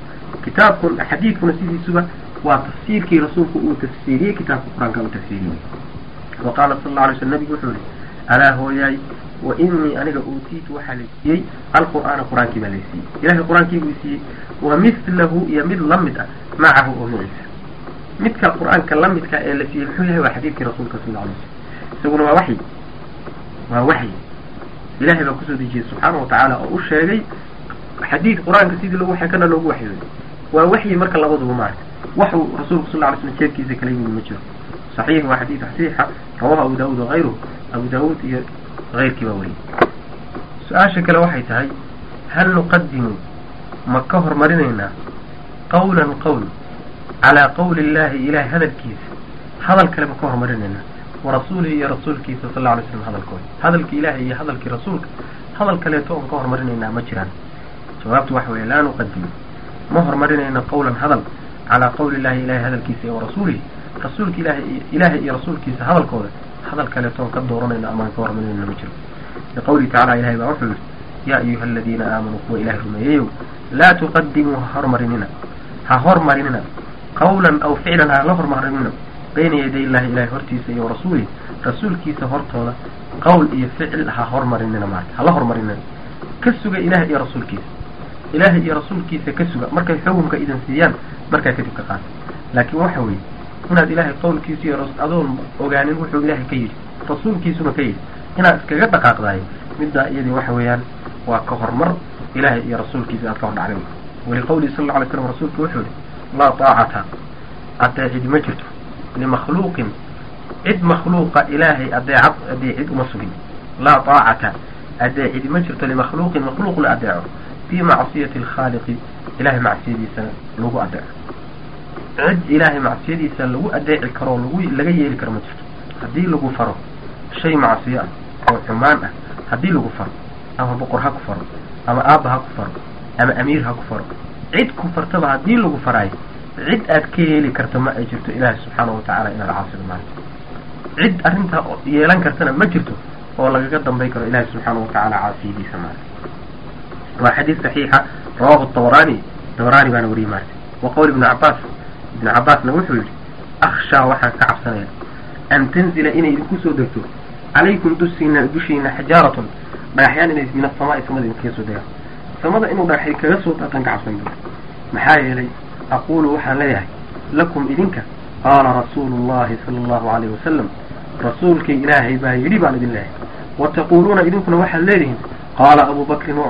kitaabkun xadiidkuna sidiisuba waa tafsiirkii rasuulku uu tafsiiriyey kitaabka qur'aanka uu tafsiiriyey. Wa qaala sal alla alay slam nabigu wuxuu yihi alaa hooyaay wa inii aniga uutiitu waxaa la siiyey alqur'aana qur'aankii baa laysiiyey ilahay qur'aankii buu siiyey wa mithlahu iyo mid la ah macahu oo maciisa midka qur'aanka la ee la siiyey muxuu yahay? Waa xadiidkii rasuulka sal alay slam isaguna waa waxyi. Waa waxyi. Ilahay baa ku soo dejiyey subxaana wa tacaala oo u sheegay xadiid qur'aanka sidii logu waxay kana loogu waxyooday. Waa waxyi marka labaduba maarka waxuu rasuulku sal ly slam jeedkiisa kala yimid ma jiro. Saxiix waa xadiid saxiixa rawahu abu daawuud wagayruhu abu daawuud iyo hayrkii baa wariyey su'aasha kale waxay tahay hal nuqadimu ma ka hormarinaynaa qawlan qowl calaa qawli illahi ilahay hadalkiisa? Hadal kale ma ka hormarinaynaa warasuulihi iyo rasuulkiisa sal alay slam hadalkooda. Hadalkii ilahay iyo hadalkii rasuulka hadal kaleeto oon ka hormarinaynaa ma jiraan jawaabtu waxa weeye laa nuqadimu ma hormarinayno qawlan hadal calaa qawli illahi ilahay hadalkiisa iyo warasuulihi rasuulka ilaahay iyo rasuulkiisa hadalkooda. Hadal kaleetoon ka dooranayno amaan ka hormarinayno ma jiro. Liqawlihi tacala ilahay baa wuxuu yihi yaa ayuha aladiina aamanuu kuwa ilahay rumeeyeyow laa tuqadimuu ha hormarinina ha hormarinina. Qawlan aw ficlan ha la hormarinina. Bayna yaday illahi ilahay hortiisa iyo rasuulihi rasuulkiisa hortooda qowl iyo ficil ha hormarinina maarka hala hormarinina. Ka suga ilahay iyo rasuulkiisa ilaahay iyo rasuulkiisa ka suga markay xukunka idin siiyaan markaa kadib ka qaata. Laakiin waxa weeye inaad ilaahay qowlkiisa iyo adoon ogaanin wuxuu ilaahay ka yidhi rasuulkiisuna ka yidhi inaad iskaga dhaqaaqdayo middaa iyadii waxa weeyaan waa ka hormar ilaahay iyo rasuulkiisa aad ka hor dhacday. Waliqawlihi sal alla alay slam rasuulku wuxuu yihi laa taacata adeecid ma jirto limakhluuqin cid makhluuqa ilaahay adeecad adeecid uma sugin. Laa taacata adeecid ma jirto limakhluuqin makhluuq la adeeco fii macsiyati alkhaaliqi ilahay macsiyadiisa lagu adeeco cid ilaahay macsiyadiisa lagu adeeci karoo lagu laga yeeli karo ma jirto haddii lagu faro shay macsiyo ah oo xumaan ah haddii lagu faro ama boqor ha ku faro ama aabba ha ku faro ama amiir ha ku faro cid ku fartaba haddii lagu faraayo cid aad ka heli karta ma ay jirto ilaahi subxaanahu watacaala inaad caasido maanta cid arrintaa yeelan kartana ma jirto oo lagaga dambay karo ilaahi subxaanahu watacaala caasiyadiisa maanta waa xadiis saxiixa rawahu tabarani tabarani baana wariyey maarta wa qowl ibnu cabaas ibnu cabaasna wuxuu yidhi akhshaa waxaan ka cabsanaya an tanzila inay idinku soo degto. Calaykum dusiina dushiina xijaaratun. Dhagaxyaan inay min asamaai samada idinkaga soo degaan. Samada inuu dhagaxay kaga soo daataan ka cabsan buuri maxaa yeelay aquulu waxaan leeyahay lakum idinka qaala rasuulu llahi sala allahu alayhi wasalam rasuulkii ilaahay baa yidhi baan idin leeyahay. Wa taquuluuna idinkuna waxaad leedihiin qaala abu bakrin wa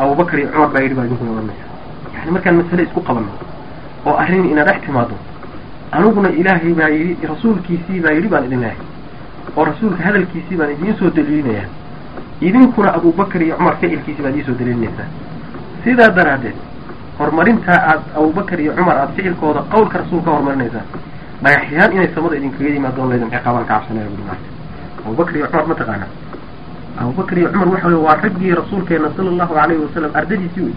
cumara abu bakr iyo cumar baa yidhi baa idinkuna odhanaysa yani markaan masale isku qabanno oo arrin ina dhex timaado aniguna ilaahay baa yidhi rasuulkiisii baa yidhi baan idin leeyahay oo rasuulka hadalkiisii baan idiin soo daliilinayaa. Idinkuna abubakar iyo cumar ficilkiisii baad idiin soo daliilinaysaa. Sidaa daraaddeed horumarintaa aad abubakar iyo cumar aad ficilkooda qawlka rasuul ka horumarinaysaa dhagaxyaan inay samada idinkaga yimaadoo laydin ciqaabaan ka cabsanaya buri maarta abubakar iyo cumar mataqaana abubakar iyo cumar waxa wey waa raggii rasuulkeena sala allahu alayhi wasalam ardadiisii wey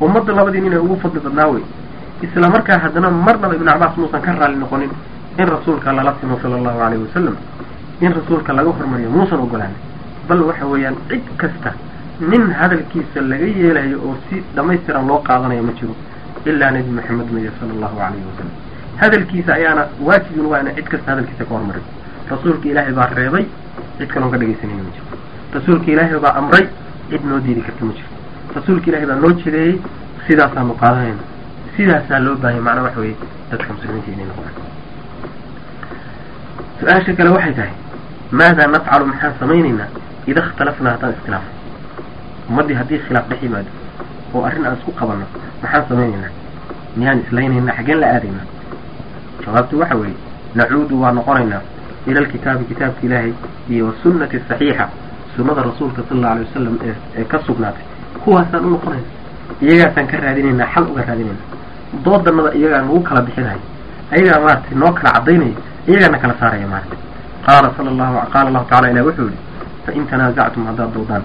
ummadda labadii nin ay ugu fadli badnaa wey isla markaa haddana marnaba ibnu cabaas muusan ka raalli noqonin in rasuulka lala simo sala allahu alayhi wasalam in rasuulka laga hormariyo muusan ogolaanin bal waxa weeyaan cid kasta nin hadalkiisa laga yeelayo oo si dhamaystiran loo qaadanayo ma jiro ilaa nebi maxamed maya sala allahu alayhi wasalam hadalkiisa ayaana waajibin waa ina cid kasta hadalkiisa ka hormariyo rasuulka ilaahay baa reebay cid kaloon ka dhegaysanayna ma jiro rasuulka ilaahay baa amray cid noo diidi karta ma jiro rasuulka ilaahay baa noo jideeyey sidaasaanu qaadanayna sidaasaa loo baahanya macnaa waxa weeye dadka muslimiinta inay noqdaan su'aasha kale waxay tahay maadaa nafcalu maxaan samaynaynaa? Ida ikhtalafnaa haddaan iskhilaafo ummaddii haddii khilaaf dhex yimaado oo arrin aan isku qabanno maxaan samaynaynaa? Miyaan islaynaynaa? Xaggeen la aadaynaa jawaabtu waxa weeye nacuudu waa noqonaynaa ila alkitaabi kitaabka ilaahay iyo wasunnati saxiixa sunnada rasuulka sala allau alay wasalam ee ka sugnaatay. Kuwaasaan u noqonayna iyagaasaan ka raadinaynaa xal uga raadinaynaa doodanada iyagaa nagu kala bixinayo ayagaa maaragtay noo kala caddaynaya iyagaana kala saaraya maaragtay. Qaala sala allahu qaala allahu tacala ilah wuxuu yihi fain tanaasactum haddaad doodaan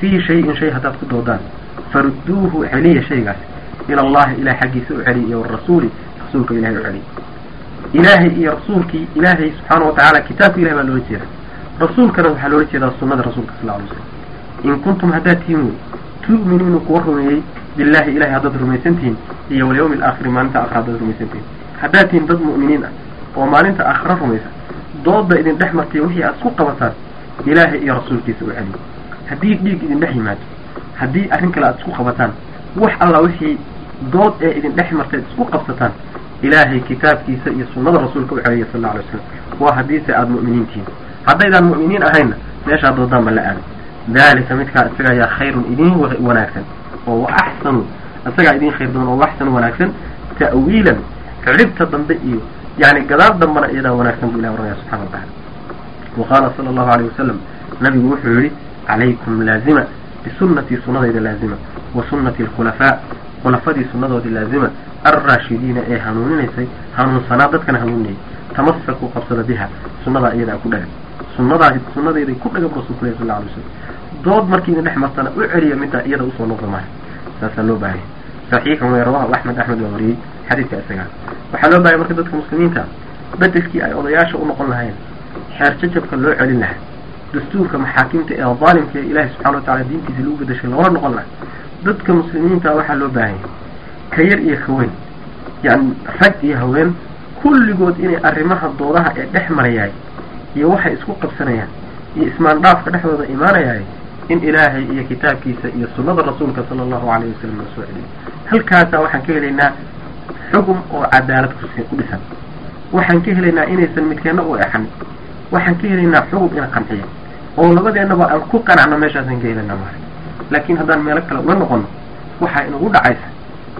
fii shayin shay haddaad ku doodaan farudduuhu celiya shaygaas. Ila allahi ilahay xaggiisa u celiy iyo warasuuli rasuulka ilahay u celiy ilaahay iyo rasuulkii ilaahay subxaana wa tacaala kitaabka ilahay baa loola jeeda rasuulkana waxaa loola jeedaa sunnada rasuulka sal alay slam in kuntum haddaad tihiin wey tu'minuuna kuwa rumeeyey billahi ilahay haddaad rumaysantihiin iyo walyawmi alaakhiri maalinta aakhira haddaad rumaysantihiin. Haddaad tihiin dad mu'miniin ah oo maalinta aakhira rumaysa dooda idin dhex martay wixii aad isku qabataan ilaahay iyo rasuulkiisa u celiyo haddii dhiig idin dhex yimaado haddii arrin kale aad isku qabataan wax alla wixii dood ee idin dhex martay isku qabsataan ilaahay kitaabkiisa iyo sunnada rasuulka u celiya sal alla alay waslam waa haddiise aada mu'miniin tihiin haddaydaan mu'miniin ahaynna meeshaad doodaan ba la aado daalika midkaa isaga ayaa khayrun idin wanaagsan oo wa isagaa idin khayr badan oo waxsan wanaagsan ta'wiilan cidhibta dambe iyo yani gadaal dambana iyadaa wanaagsan buu ilah oranaya subxana wa tacala wa qaala sala allahu alayh wasalam nabigu wuxuu yihi calaykum laazima bisunnatii sunnadayda laazima wa sunnati alkhulafaa khulafadii sunnadoodii laazima alraashidiina ee hanuuninaysay hanuunsanaa dadkana hanuuninayay tamasakuu qabsada biha sunnadaa iyadaa ku dhagan sunnadaa sunnadayday ku dhagan rasuulku leh sal alay slam dood markii idin dhex martana u celiya middaa iyada u soo noqda maayo saasaa loo baahaya saxiixun wey rawahu axmed axmed baa wariyey xadiidka isagaa waxaa loo bahaya marka dadka muslimiinta bedelkii ay odayaasha u noqon lahayn xeer jajabka loo celin lahaa. Dastuurka maxaakimta ee daalimka ee ilaahay subxana wa tacala diintiisa lagu bedeshay loola noqon lahaa. Dadka muslimiinta waxaa loo baahanya ka yar iyo ka weyn. Yani rag iyo haween kulligood inay arrimaha doodaha ee dhex marayahay iyo waxay isku qabsanayaan iyo ismaandhaafka dhexdooda imaanayahay in ilaahay iyo kitaabkiisa iyo sunnada rasuulka sala allahu alayhi wasalam la soo celiyo. Halkaasaa waxaan ka helaynaa xugum oo cadaalad ku dhisan. Waxaan ka helaynaa inaysan midkeenna u exanin waxaan ka helaynaa xugum ina qanciya oo labadeennaba aan ku qanacno meeshaasaan ka helaynaa maara laakiin haddaan meelo kale ula noqono waxaa inagu dhacaysa.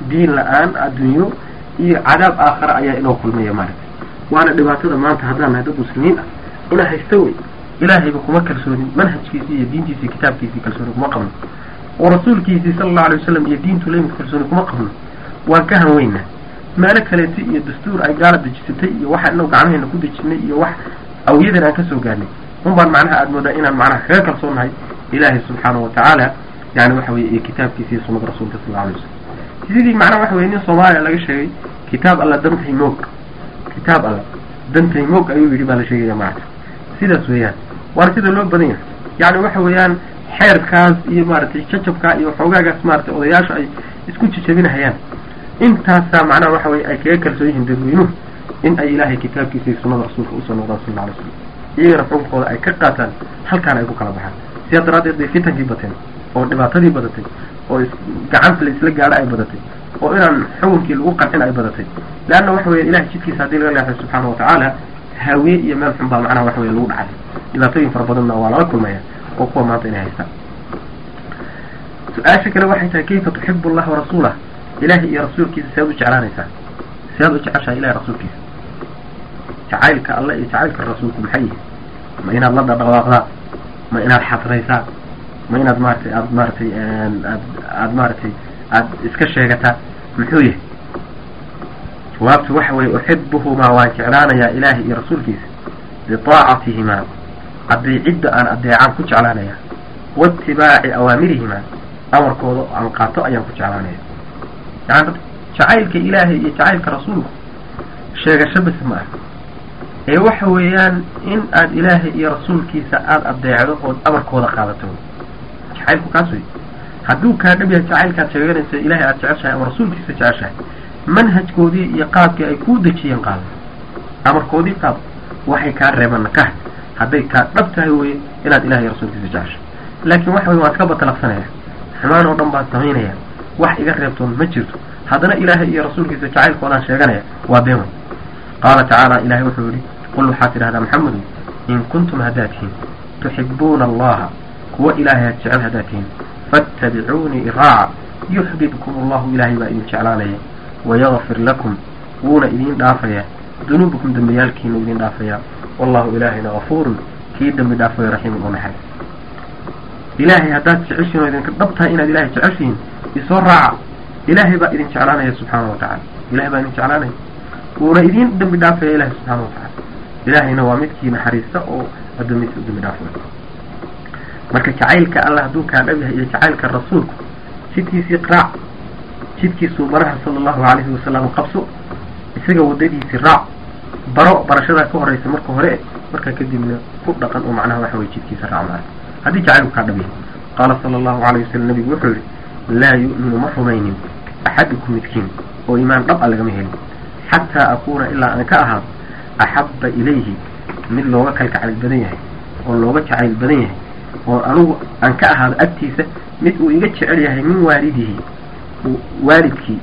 Diin la'aan adduunyo iyo cadaab aakhara ayaa inoo kulmaya maaragta waana dhibaatada maanta haddaan nahay dad muslimiin ah inaa haysta wey ilaahayba kuma kalsoonin. Manhajkiisii iyo diintiisii kitaabkiisii kalsooni kuma qabno. Oo rasuulkiisii sala allahu alay wasalam iyo diintu la mid kalsooni kuma qabno. Waan ka hanweynaa meelo kaleeti iyo dastuur ay gaala dejisatay iyo waxa inagu gacmahayna ku dejinay iyo wax awyadan aan ka soo gaarnay. Un baan macnaha aada moodaa inaan macnaha kaga kalsoonnahay. Ilaahay subxaanahu wa tacaala yani waxa weye iyo kitaabkiisa iyo sunada rasuulka sal alay wasalam sidii macnaha waxa weye nin soomaaliya laga sheegay kitaab alla dantay moog. Kitaab alla dantay moog ayuu yidhi baa la sheegaya maarata sidaas weeyaan. Waana sida loo badan yahay yani waxa weeyaan xeerkaas iyo maaragtay jajabkaa iyo xoogaagaas maratay odayaashu ay isku jajabinahayaan. Intaasaa macnaha waxa weye ay kaga kalsoon yihiin dadweynuhu in ay ilaahay kitaabkiisa iyo sunada rasuulka u soo noqdaan sal alay slam iyagana xukunkooda ay ka qaataan halkaana ay ku kala baxaan. Sidaa daraaddeed bay fitankii bateen oo dhibaatadii badatay oo gacanta la isla gaadho ay badatay oo inaan xukunkii lagu qancin ay badatay. Leanna waxa weya ilahay jidkiisa haddii laga leexday subxaana watacaala haawiye iyo meel xun baa macnaha waxa weye lagu dhacay. Dhibaatooyin fara badanna waa lala kulmaya oo kuwa maanta inay haystaan su'aasha kale waxay tahay kayfa tuxibu allah warasuulah ilahay iyo rasuulkiisa sead u jeclaanaysaa. Sead u jeceshahay ilahay rasuulkiisa. Jacaylka alle iyo jacaylka rasuulku maxay yihi ma inaad la dhadhawaaqdaa ma inaad xadraysaa ma inaad maaratay aad maaratay aad aad maaratay aada iska sheegataa? Muxuu yahay jawaabtu waxa weye uxibuhumaa waan jeclaanayaa ilaahay iyo rasuulkiisa biطaacatihimaa adeecidda aan adeecaan ku jeclaanaya waitibaaci awaamirihimaa amarkooda aan qaato ayaan ku jeclaanaya. Yani jacaylka ilaahay iyo jacaylka rasuulku sheegasho bas ma ah ee waxa weeyaan in aad ilaahay iyo rasuulkiisa aada adeecdo ood amarkooda qaadato. Jacaylku kaas wey hadduu kaa dhab yahay jacaylkaad sheeganaysa ilahay aada jeceshahay ama rasuulkiisa jeceshahay manhajkoodii iyo qaabkii ay kuu dejiyeen qaado amarkoodii qaado waxay kaa reebanna ka had hadday kaa dhab tahay weye inaad ilahay iyo rasuulkiisa jeceshahay laakiin waxa wey waan iska batalaqsanaya. Xumaan oo dhan baan samaynaya. Wax iga reebtoon ma jirto. Haddana ilaahay iyo rasuulkiisa jacaylkoodaan sheeganaya waa wey qaala tacaala ilahay wuxuu yihi qul waxaad tidhahdaa maxamedu in kuntum haddaad tihiin tuxibuuna allaha kuwa ilaahay had jecel haddaad tihiin faatabicuunii iraaca yuxbibkum allahu ilaahay baa idin jeclaanaya wayagfir lakum wuuna idin dhaafayaa dunuubakum dembiyaalkiina idin dhaafayaa wallahu ilaahayna gafuurun kii dembi dhaafayo raxiimun oo naxariis ilaahay haddaad jeceshihin oo idinka dhab tahay inaad ilahay jeceshihiin isoo raaca ilaahay baa idin jeclaanaya subxaana wa tacala ilahay baa idin jeclaanaya wuuna idin dembi dhaafaya ilahay subxaana wa ilaahayna waa midkii naxariista oo addoomiisa u dembi dhaafaya marka jacaylka alla hadduu kaa dhab yahay iyo jacaylka rasuulku jidkiisii raac jidkiisuu baraha sala allahu calayhi wasalam qabso isaga waddadiisii raac baro barashadaa ka horeysa marka hore markaa kadibna ku dhaqan oo macnaha waxa weye jidkiisa raac maara haddii jacaylku kaa dhab yahay qaala sala allahu calayh wasalam nabigu wuxuu yihi laa yu'minu ma rumaynin axadukum midkiin oo iimaan dhab a lagama helin. Xataa akuuna ilaa aan ka ahaado axabba ilayhi mid looga kalgacayl badan yahay oo looga jacayl badan yahay oo anugu aan ka ahaado agtiisa mid uu iga jecel yahay min waalidihi waalidkii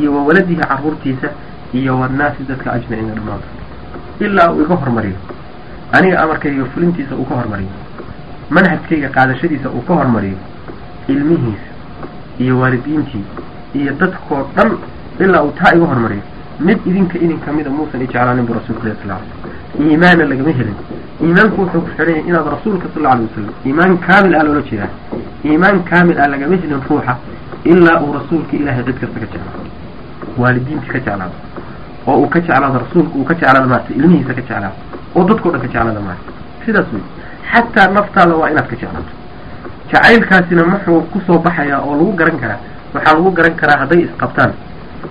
iyo wa waladihi carruurtiisa iyo wannaasi dadka ajmaciina dhammaantood. Ilaa uu iga hormariyo. Aniga amarkayga fulintiisa uu ka hormariyo. Manhajkayga qaadashadiisa uu ka hormariyo. Ilmihiisa iyo waalidiintii iyo dadkoo dhan ilaa uu taa iga hormariyo. Mid idinka idin kamida muusan ijeclaanin bu rasulka ilah sal alay iimaanna lagama helin iimaanku wuxuu ku xidhan yahay inaad rasuulka sal alay wasalam iimaan kaamil ah loola jeedaa iimaan kaamil ah lagama helin ruuxa ilaa uu rasuulka ilahay cid kasta ka jeclaado waalidiintii ka jeclaado oo uu ka jeclaado rasuulka uu ka jeclaado maarata ilmihiisa ka jeclaado oo dadkao dhan ka jeclaado maarata sidaas wey xataa naftaada waa inaad ka jeclaato jacaylkaasina muxuu ku soo baxayaa oo lagu garan karaa waxaa lagu garan karaa hadday isqabtaan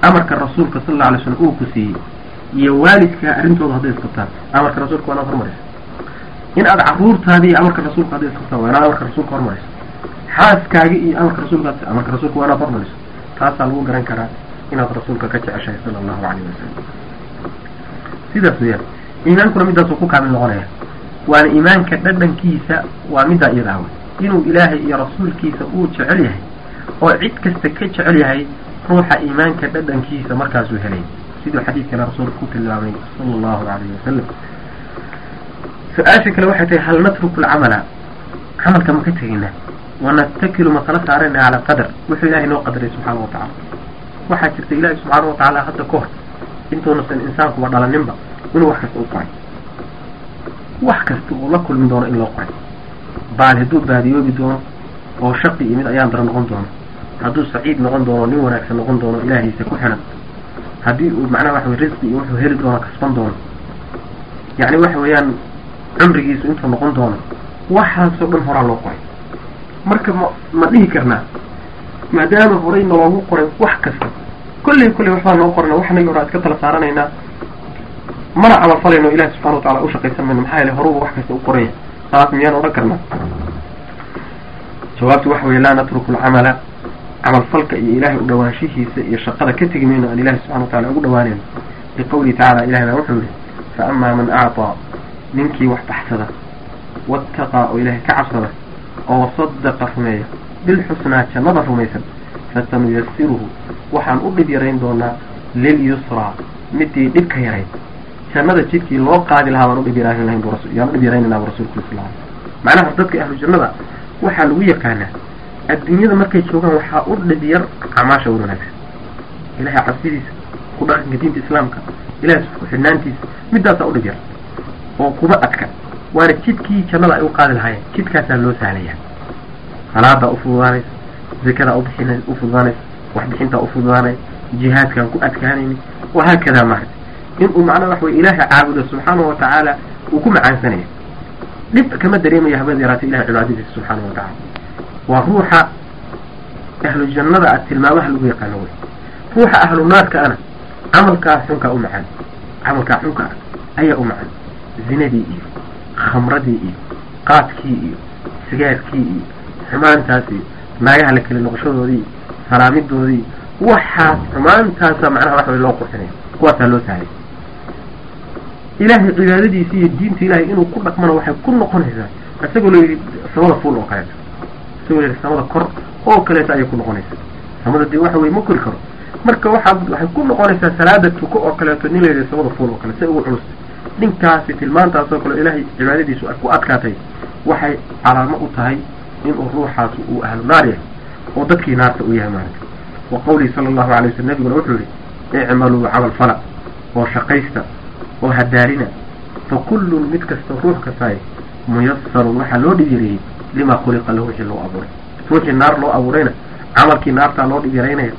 amarka rasuulka sal alla alay slam uu ku siiyey iyo waalidka arrintooda hadday isqabtaan amarka rasuulka waa inaad hormarayso in aad carruurtaadi iyo amarka rasuulka hadday isqabtaan waa inaad amarka rasuulka hormarayso xaaskaagi iyo amarka rasuulka amarka rasuulka waa inaad hormarayso taasaa lagu garan karaa inaad rasuulka ka jeceshahay sala allahu calayh wasalam sidaas weyaan iimaankuna midaasuu ku kaamil noqonaya. Waana iimaanka dhadhankiisa waa middaa iyada wey inuu ilaahay iyo rasuulkiisa uu jecel yahay oo cid kasta ka jecel yahay ruuxa iimaanka dhadhankiisa markaasuu helay siduu xadiidkana rasuulka ku tilmaamay sala allahu calayhi wasalam su'aasha kale waxay tahay hal natruku alcamala camalka ma ka tegina wanatakilu ma kala cala qadar. Wuxuu ilahay noo qadaray subxaana wa tacala waxaa jirta ilaahi subxaana wa tacaala hadda ka hor intuunasan insaankuba dhalaninba inuu wax kasta u qoray. Wax kasta uu la kulmi doono in loo qoray. Baal hadduu baadiyoobi doono oo shaqi iyo mid ayaan dara noqon doono hadduu saciid noqon doono nin wanaagsan noqon doono ilaahiisa ku xiran haddii uu macnaha waxa wey risqi iyo wuxuu heli doono kasban doono. Yacni waxa weeyaan cumrigiisu intuu noqon doono waxaasoo dhan horaa loo qoray. Marka ma ma dhihi karnaa maadaama horay naloogu qoray wax kasta. Kolley kolley waxbaa noo qorana waxnagi hore iska tala saaranaynaa. Mana camal falayno ilahi subxana wa tacala ushaqaysan mayno maxaa yeele horuba wax kasta u qoranya saas miyaan odhan karnaa? Jawaabtu waxa weye laa natruku alcamala camal falka iyo ilaahay u dhawaanshihiisa iyo shaqada ka tegi aan ilahi subxana wa tacala ugu dhawaanayno liqawlihi tacala ilahay baa wuxuu yihi fa amaa man acطaa ninkii wax baxsada waataqaa oo ilaahay ka cabsada oo wasadaqa rumeeya bilxusnaa jannada rumaysan fasanuyasiruhu waxaan u dhib yarayn doonaa lilyusraa midii dhib ka yarayd jannada jidkii loo qaadi lahaa baan udhib yaraan lahayn yaan udhib yaraynayna bu rasulku sal alay macnaha dadka ahlu jannada waxaa lagu yaqaanaa adduunyada markay joogaan waxaa u dhib yar camaasha wan wanaagsan. Ilahay cabsidiisa ku dhaqanka diinta islaamka ilahay ku xidhnaantiisa midaasaa udhib yar oo kuma adka waana jidkii jannada ay u qaadi lahaayeen jidkaasaa loo sahlaya salaadaa ufududaanaysa zakadaa ubixin ufududaanaysa waxbixintaa ufududaanaysa jihaadkaan ku adkaanayni wahaakadaa maarata inuu macnaha wax weye ilaahay caabudo subxaanahu watacaala uu ku macaansanaya. Dhib kama dareemaya habada yaraata ilahay cibaadadiisa subxaanahu watacaala waa ruuxa ahlu jannada a tilmaamaha lagu yaqaano wey. Ruuxa ahlu naarka ana camalkaa xunkaa u macaan. Camalkaa xunka ah ayaa u macaan. Zinadii iyo khamradii iyo qaadkii iyo sigaarkii iyo xumaantaas iyo naagaha la keli noqoshadoodii salaamidoodii. Waxaas xumaantaasa macnaha wax way loo qurxinaya kuwaasaa loo sahlay ilaahay cibaadadiisa iyo diinta ilahay inuu ku dhaqmana waxay ku noqonaysaa. Isagoo la yidhi samada fuul oo kaleeto yidhi samada kor oo kaleeto ayay ku noqonaysaa. Samada dee waxa weye ma kori karo. Marka waxaa waxay ku noqonaysaa salaada tuko oo kaleeto nin la yidhi samada fuul oo kale si ugu culus. Ninkaasi tilmaantaas oo kale ilaahay cibaadadiisu ku adkaatay. Waxay calaamo u tahay inuu ruuxaas uu ahlu naar yahay oo dadkii naarta u yahay maarata wa qawlihi sala allahu alay waslm nabiguna wuxuu yihi icmaluu camal fala oo shaqaysta oo hadaarina fa kullun mid kasta ruux kastaay muyasarun waxaa loo dhibyariyey lima khuliqa lahu wixii loo abuuray. Ruuxii naar loo abuurayna camalkii naartaa loo dhibyaraynaya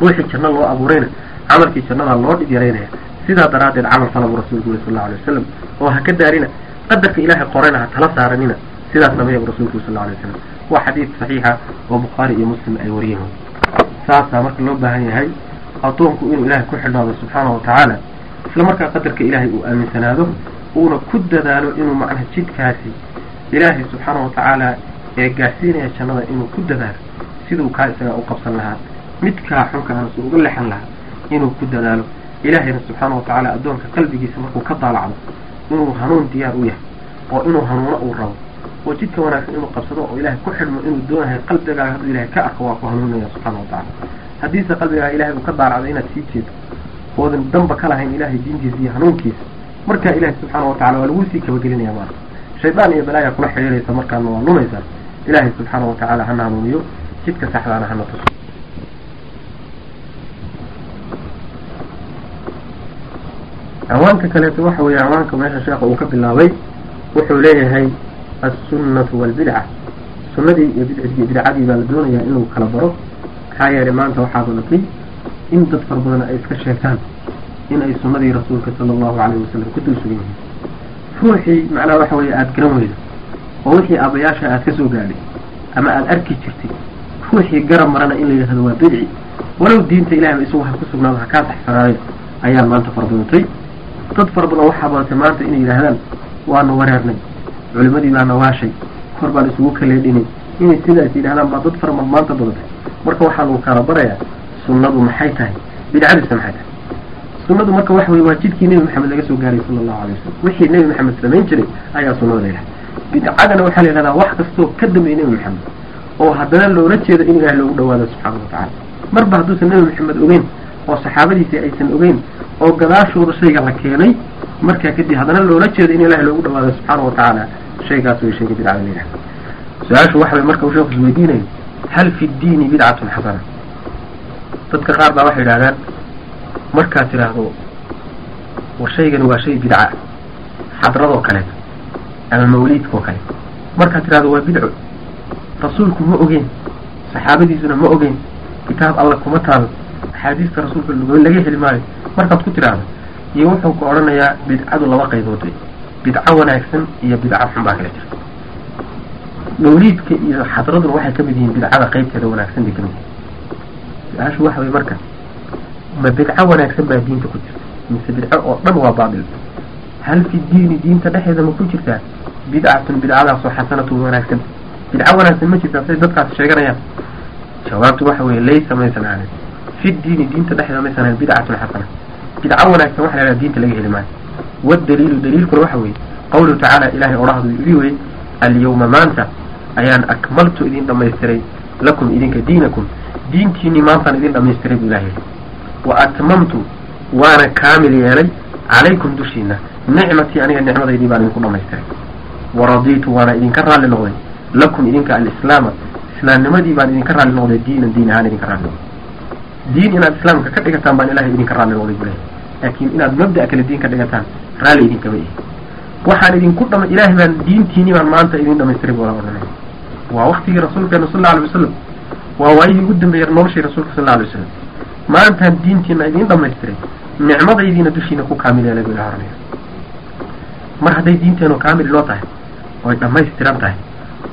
ruuxii janno loo abuurayna camalkii jannadaa loo dhibyaraynaya sidaa daraaddeed camal fala buu rasulku yuri sal alay wasalam oo ha ka daarina qadarka ilaahay qorayna ha tala saaranina sidaas sameeya bu rasulku yuri sal lla alay wasalam waa xadiid saxiixa oo bukhaari iyo muslim ay wariyeen. Saasaa marka loo baahan yahay addoonku inuu ilaahay ku xidhnaado subxaana wa tacaala isla markaa qadarka ilaahay uu aaminsanaado uuna ku dadaalo inuu macnaha jidkaasi ilaahay wa tacaala ee gaarsiinaya jannada inuu ku dadaalo siduu kaa isagaa u qabsan lahaa midkaa xunkaana su uga lexan lahaa inuu ku dadaalo. Ilaahayna subxaana wa tacaala addoonka qalbigiisa markuu ka daalacdo inuu hanuun diyaar u yahay oo inuu hanuuno uu rabo oo jidka wanaagsan inuu qabsado oo ilaahay ku xidhmo inuu doonahay qalbigaaga hadduu ilahay ka arko waa ku hanuunaya subxaana wa tacala haddiise qalbigaaga ilahay uu ka daalacdo inaad sii jeedo oodan danba ka lahayn ilahay diintiisa iyo hanuunkiisa markaa ilahay subxaana wa tacala waa laguu sii kabagelinaya maarka shaydaan iyo balaayaa kula xidhiiraysa markaana waa lumaysaa. Ilaahay subxaana wa tacaala hana jidka saxdaana hana tuso. Awaanka kaleeto waxa weeye awaanka meesha sheekha uu ka bilaabay wuxuu leeyahay assunnatu waalbidca sunnadii iyo bidcigii bidcadii baa la doonayaa inuu kala baro. Maxaa yeelay maanta waxaa badatay in dad fara badan ay iska sheegtaan in ay sunnadii rasuulka sala allahu calayhi wasalam ku dul sugan yihiin ruuxii macnaha waxa weeye aada garan weydo oo wixii aabayaasha aad ka soo gaadhay ama aada arki jirtay. Ruuxii garab marana in la yidhahdo waa bidci. Walow diinta ilahayba isagu ha ku sugnaado ha kaa saxsanaayo ayaa maanta fara badatay dad fara badan waxaa badatay maanta inay yidhaahdaan waanu wareernay. Culimadii baana waashay kor baan isugu kaleedhinay. Inay sidaas yidhahdaan baa dad fara maanta badatay. Marka waxaa lagu kala barayaa sunnadu maxay tahay? Bidcadiisa maxay tahay sunnadu marka waxa weye waa jidkii nebi maxamed laga soo gaaray sala allahu alay wasalam wixii nebi maxamed samayn jiray ayaa sunnada la yidhahda bidcadana waxaa la yidhahdaa wax kastoo ka dambeeyay nebi maxamed oo haddana loola jeedo in ilaah loogu dhawaado subxaana wa tacala marba hadduusan nebi maxamed ogeyn oo saxaabadiisii aysan ogeyn oo gadaashooda shayga la keenay markaa kadib haddana loola jeedo in ilaah loogu dhawaado subxaana wa tacaala shaygaas way shayga bidcada la yidhahda su'aashu waxa way marka uu sheeku isweydiinayo hal fi ddiini bidcatun xasana? Dadka qaar baa waxay yidhahdaan markaad tidhaahdo war shaygani waa shay bidca xadradoo kaleeto ama mawliidkaoo kale. Markaad tidhahdo waa bidco rasuulku ma ogeyn saxaabadiisuna ma ogeyn kitaab alla kuma taalo axaadiista rasuulka laga heli maayo. Markaad ku tidhaahdo iyo wuxuu ku odhanayaa bidcadu laba qaybood wey bidco wanaagsan iyo bidco xun baa kala jirta. Mawliidka iyo xadraduna waxay ka mid yihiin bidcada qaybteeda wanaagsan bay ka mid yihiin. Su'aashu waxa weye marka ma bidco wanaagsan baa diinta ku jirta. Mise bidco oo dhan waa baatil hal fi diini diinta dhexeeda ma ku jirtaa bidcatun bidcadaasoo xasanatun wanaagsan. Bidco wanaagsan ma jirtaa say dadkaas sheeganayaan. Jawaabtu waxa weye laysa maysan ahayn fi diini diinta dhexeeda maysan ahayn bidcatun xasana. Bidco wanaagsan waxa la diinta laga heli maayo. Wadaliilu daliilkuna waxa weeye qawluhu tacaala ilahay odhahdu yidhi weye alyawma maanta ayaan akmaltu idin dhamaystiray lakum idinka diinakum. Diintiinii maantaan idin dhamaystiray buu ilahay wa atmamtu waana kaamil yeelay calaykum dushiina nicmatii aniga nicmadaydii baan idinku dhamaystiray waradiitu waana idinka raalli noqday. Lakum idinka alislaama islaamnimadii baan idinka raalli noqday diinan diin ahaan idinka raalli noqday. Diin inaad islaamka ka dhigataan baan ilahay idinka raalli noqday buu lehay laakiin inaad mabda' kale diin ka dhigataan raalli idinkama ihi. Waxaan idinku dhama ilaahay baan diintiinii baan maanta idin dhamaystiray buu la odhanaya waa waktigii rasuulkeena sal alla alay wasalam waa waayihii ugu dambeeyay noloshii rasuulka sal alla alay wasalam maantaan diintiina idin dhamaystiray nicmadaydiina dushiina ku kaamil yeelay buu ilaha mar hadday diinteenu kaamil loo tahay oy dhammaystiran tahay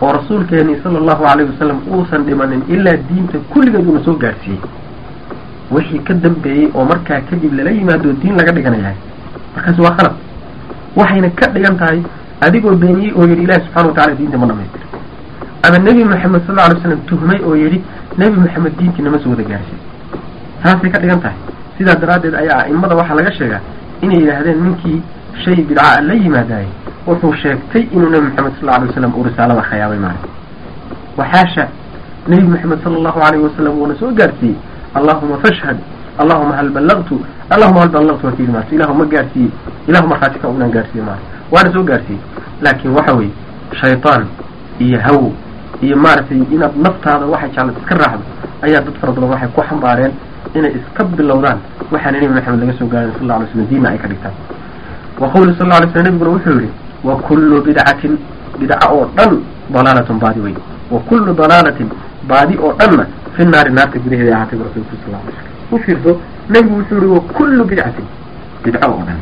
oo rasuulkeenii sala allahu alayhi wasalam uusan dhimanin ilaa diinta kulligeed uuna soo gaadhsiiyey wixii ka dambeeyey oo markaa kadib lala yimaado diin laga dhiganayahay markaasi waa khalad. Waxayna ka dhigan tahay adigoo beeniyey oo yidhi ilahi subxana wa tacala diinta ma dhamaystira ama nebi moxamed sal lla alay slam tuhmay oo yidhi nebi moxamed diintii nama soo wada gaarsiin taasay ka dhigan tahay. Sidaa daraaddeed ayaa a'immada waxaa laga sheegaa inay yidhaahdeen ninkii shay bidca la yimaadaayey. Wuxuu sheegtay inuu nebi moxamed sal alay wasalam uu risaalada khayaabay maayo waxaasha nebi moxamed sala allahu alayhi wasalam uuna soo gaarsiiyey allahuma fashhad allahuma hal ballagtu allahuma hal ballagtu waa kayidhi maarta ilahu ma gaarsiiyey ilahu markhaati ka unaan gaarsiiye maayo waana soo gaarsiiyey. Laakiin waxa weeye shaytaan iyo hawo iyo maaragtay inaad naftaada waxay jeclad iska raacdo ayaa dad fara badan waxay ku xambaareen inay iska bilowdaan. Waxaana nebi maxamed laga soo gaarin sal alay slam diinna ay ka dhigtaan. Wa qawli sal alay slam nebiguna wuxuu yihi wa kullu bidcatin bidca oo dhan dalaalatun baadi weyn. Wa kullu dalaalatin baadi oo dhanna fi naari naarta gudaheeda ahaatay bu rasulku sal alay slam u fiirso nebigu wuxuu yihi wa kullu bidcatin bidco oo dhan.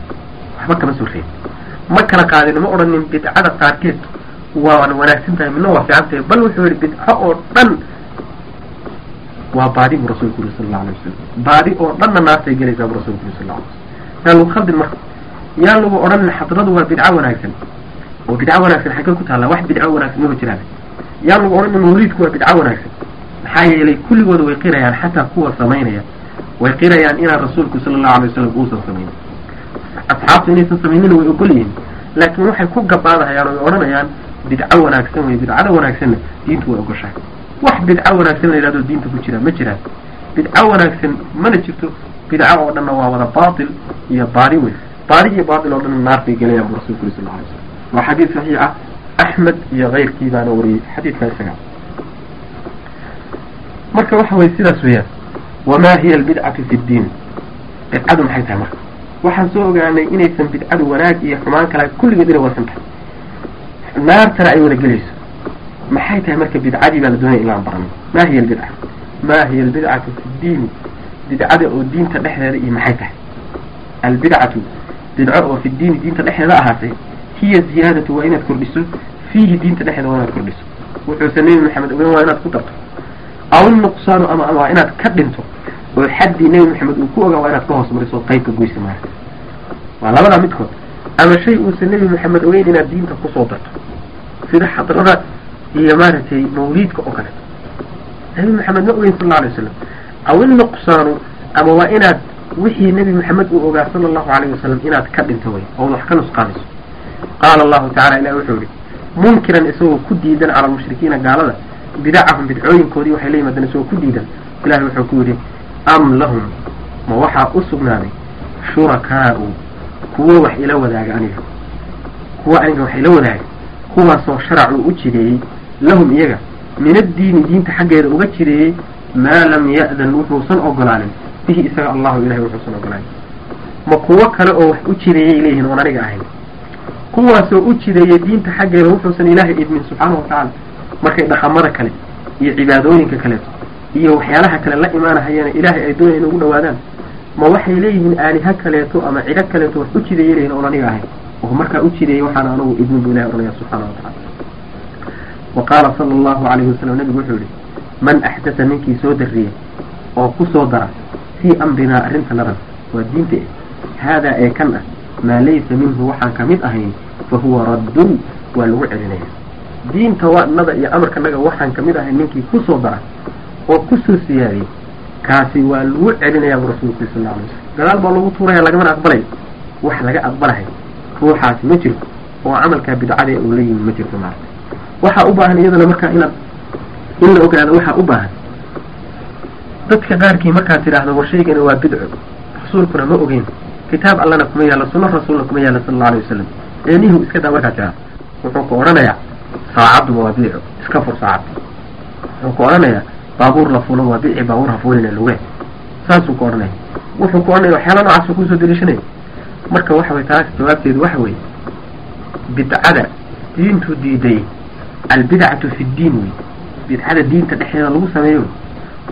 Waxba kama soo reeb ma kala qaadin ma odhanin bidcada qaarkeed. Waan wanaagsan tahay midna waa fiican tahay. Bal wuxuu yihi bidco oo dhan waa baadi buu rasulku yuri sal alla alay wasalam baadi oo dhanna naartay gelaysaa buu rasulku yuri sal alla alay wasalam yaa lagu khaldin marka yaa lagu odhanin xadradu waa bidco wanaagsan. Oo bidco wanaagsan xaggee ku taalla wax bidco wanaagsan maba jiraan yaa lagu odhanin mawliidku waa bidco wanaagsan. Maxaa yeelay kulligooda way qirayaan xataa kuwa samaynaya. Way qirayaan inaan rasuulku sala allahu alay wasalam uusan samaynin. Asxaabtu inaysan samaynina way ogol yihiin. Laakiin waxay ku gabaadahayaan oo way odhanayaan bidco wanaagsan wey bidcada wanaagsanna diintu way ogoshahay wax bidco wanaagsan la yidhahdo diinta ku jira ma jiraan bidco wanaagsan mana jirto bidco oo dhanna waa wada baatil iyo baari wey baari iyo baatil oo dhan naartay gelayaan buu rasulku yuri sal lla alay slam waa xadiid saxiix ah axmed iyo keyrkii baana wariyey. Xadiidkaa isaga marka waxa weye sidaas weeyaan wamaa hiya albidcatu fi ddiin bidcadu maxay tahay marka? Waxaan soo ogaanay inaysan bidcadu wanaag iyo xumaan kala kulligeed inay wasan tahay. Naartana ay wada gelayso maxay tahay marka bidcadii baa la doonaya in laan barano ma hiya albidca ma hiya albidcatu fi ddiini bidcada oo diinta dhexdeeda iyo maxay tahay? Albidcatu bidco oo fi ddiini diinta dhexdeeda ahaatay hiya ziyaadatu waa inaad kordhiso. Fiihi diinta dhexdeeda waa inaad kordhiso. Wuxuusan nebi maxamed ogeyn waa inaad ku darto. Aw nuqsaanu ama waa inaad ka dhinto. Oo xaddii nebi maxamed uu ku ogaa waa inaad ka hoos mariso oo qayb ka goysa maarata waa labadaa midkood. Ama shay uusan nebi maxamed ogeyn inaad diinta ku soo darto. Sida xadrada iyo maaragtay mawliidka oo kale. Nebi maxamed ma ogeyn sal alay wasalam aw innuqsaanu ama waa inaad wixii nebi maxamed uu ogaa sala allahu alayhi wasalam inaad ka dhinto way ood wax ka nusqaamiso qaala allahu tacala ilahi wuxuu yihi munkiran isagoo ku diidan cala almushrikiina gaalada bidacahum bidcooyinkoodii waxay la yimaadeen isagoo ku diidan. Ilahi wuxuu ku yidhi am lahum ma waxaa u sugnaaday shurakaa'u kuwo wax ila wadaaga aniga. Kuwa aniga wax ila wadaaga kuwaasoo sharacuu u jideeyey lahum iyaga. Min addiini diinta xaggeeda uga jideeyey maa lam ya'dan wuxuusan ogolaanin. Bihi isaga allahu ilahay wuxuusan ogolaanin. Ma kuwo kale oo wax u jideeyay leeyihiin oon aniga ahayn. Kuwaasoo u jideeyay diinta xaggeeda wuxuusan ilaahay idmin subxaanahu watacaala markay dhaqamada kale iyo cibaadooyinka kaleeto iyo waxyaalaha kale la imaanahayeena ilaahay ay doonaya ugu dhawaadaan ma waxay leeyihiin aaliha kaleeto ama cido kaleeto wax u jideeyay leeyihiin oon aniga ahayn. Oo markaa u jideeyay waxaana anugu idmin bu ilahay oranaya subxaana wa wa qaala sala allahu calayhi wasalam nabigu wuxuu yihi man axdata ninkii soo darriya oo ku soo dara fii amrinaa arrintanada waa diinta eh haadaa ee kan ah maa laysa minhu waxaan ka mid ahayn fa huwa raddun waa lagu celinaya diinta wanada iyo amarkanaga waxaan ka mid ahayn ninkii ku soo dara oo ku soo siyaadiyey kaasi waa lagu celinaya bu rasuulku sal la alay slam gadaal baa lagu tuuraya lagamana aqbalay. Wax laga aqbalahay ruuxaasi ma jirto oo camalkaa bidcada uu la yimi ma jirto maarata waxaa u baahan iyadana markaa inaad in la ogaado waxaa u baahan. Dadka qaarkii markaad tidhaahdo war shaygani waa bidco. Rasuulkuna ma ogeyn. Kitaab allana kuma yaalla sunno rasuulna kuma yaalla sala allau alay wasalam eenihu iska daa markaad tidhaahdo wuxuu ku odhanayaa saacadduba waa bidco. Iska fur saacad wuxuu ku odhanayaa baabuur la fulo waa bici baabuur ha fulina luge. Saasuu ku odhanaya wuxuu ku odhanaya waxyaala noocaasuu ku soo deliishanaya marka waxa way taas jawaabteedu waxa weeye bidcada diintu diiday albidcatu fi ddiin wey bidcada diinta dhexdeeda lagu sameeyo.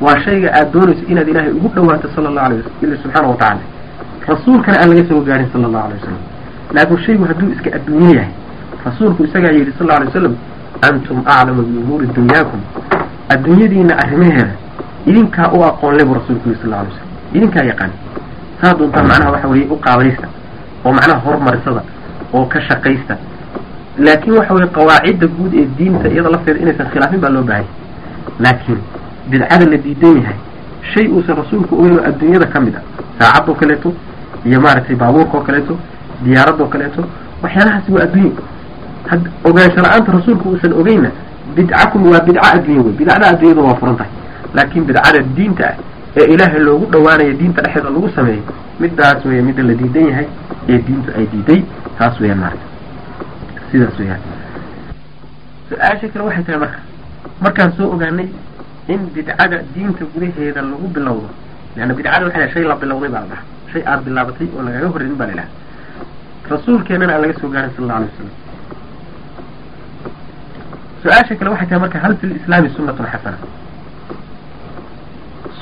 Waa shayga aad doonayso inaad ilaahay ugu dhawaato sala allahu alay wasalam subxaana watacaala rasuulkana aan laga soo gaarin sala allahu alay wasalam laakiin shaygu hadduu iska adduunye yahay rasuulku isagaa yidhi sal alay wasalam antum aclamu biumuuri dunyaakum. Adduunyadiina arrimaheeda idinkaa u aqoon le rasuulku yidhi sal alay wasalam idinkaa yaqaan. Saa doontaa macnaha waxa weeye u qaabaysta oo macnaha horumarisada oo ka shaqaysta laakiin waxa weye qawaacidda guud ee diinta iyada lafteeda inaysan khilaafin baa loo baahanya laakiin bidcada la diidan yahay shay uusan rasuulku ogeyn oo adduunyada ka mid a saacadoo kaleeto iyo maaragtay baabuurka oo kaleeto diyaaradoo kaleeto waxyaalahaasi waa adduunye. Ogaansho la'aanta rasuulku uusan ogeynna bidcakum waa bidca adduunye wey bidcada adduunyada waa furan tahay laakiin bidcada diinta ah ee ilaahay loogu dhawaanayo diinta dhexeeda lagu sameeyo midaas weya midda la diidan yahay ee diintu ay diiday taas weyaan maarata sidaas weyaan su'aasha kale waxay tahay marka markaan soo ogaanay in bidcada diinta gudaheeda lagu bilowdo leanna bidcada waxay lahay shay la bilowday baa la dhaha shay aada bilaabatay oo lagaga horreyn baa la ilaha rasuulkeenana aan laga soo gaarin sala alla alay wasalam su'aasha kale waxay tahay marka hal fi lislaami sunnatun xasana.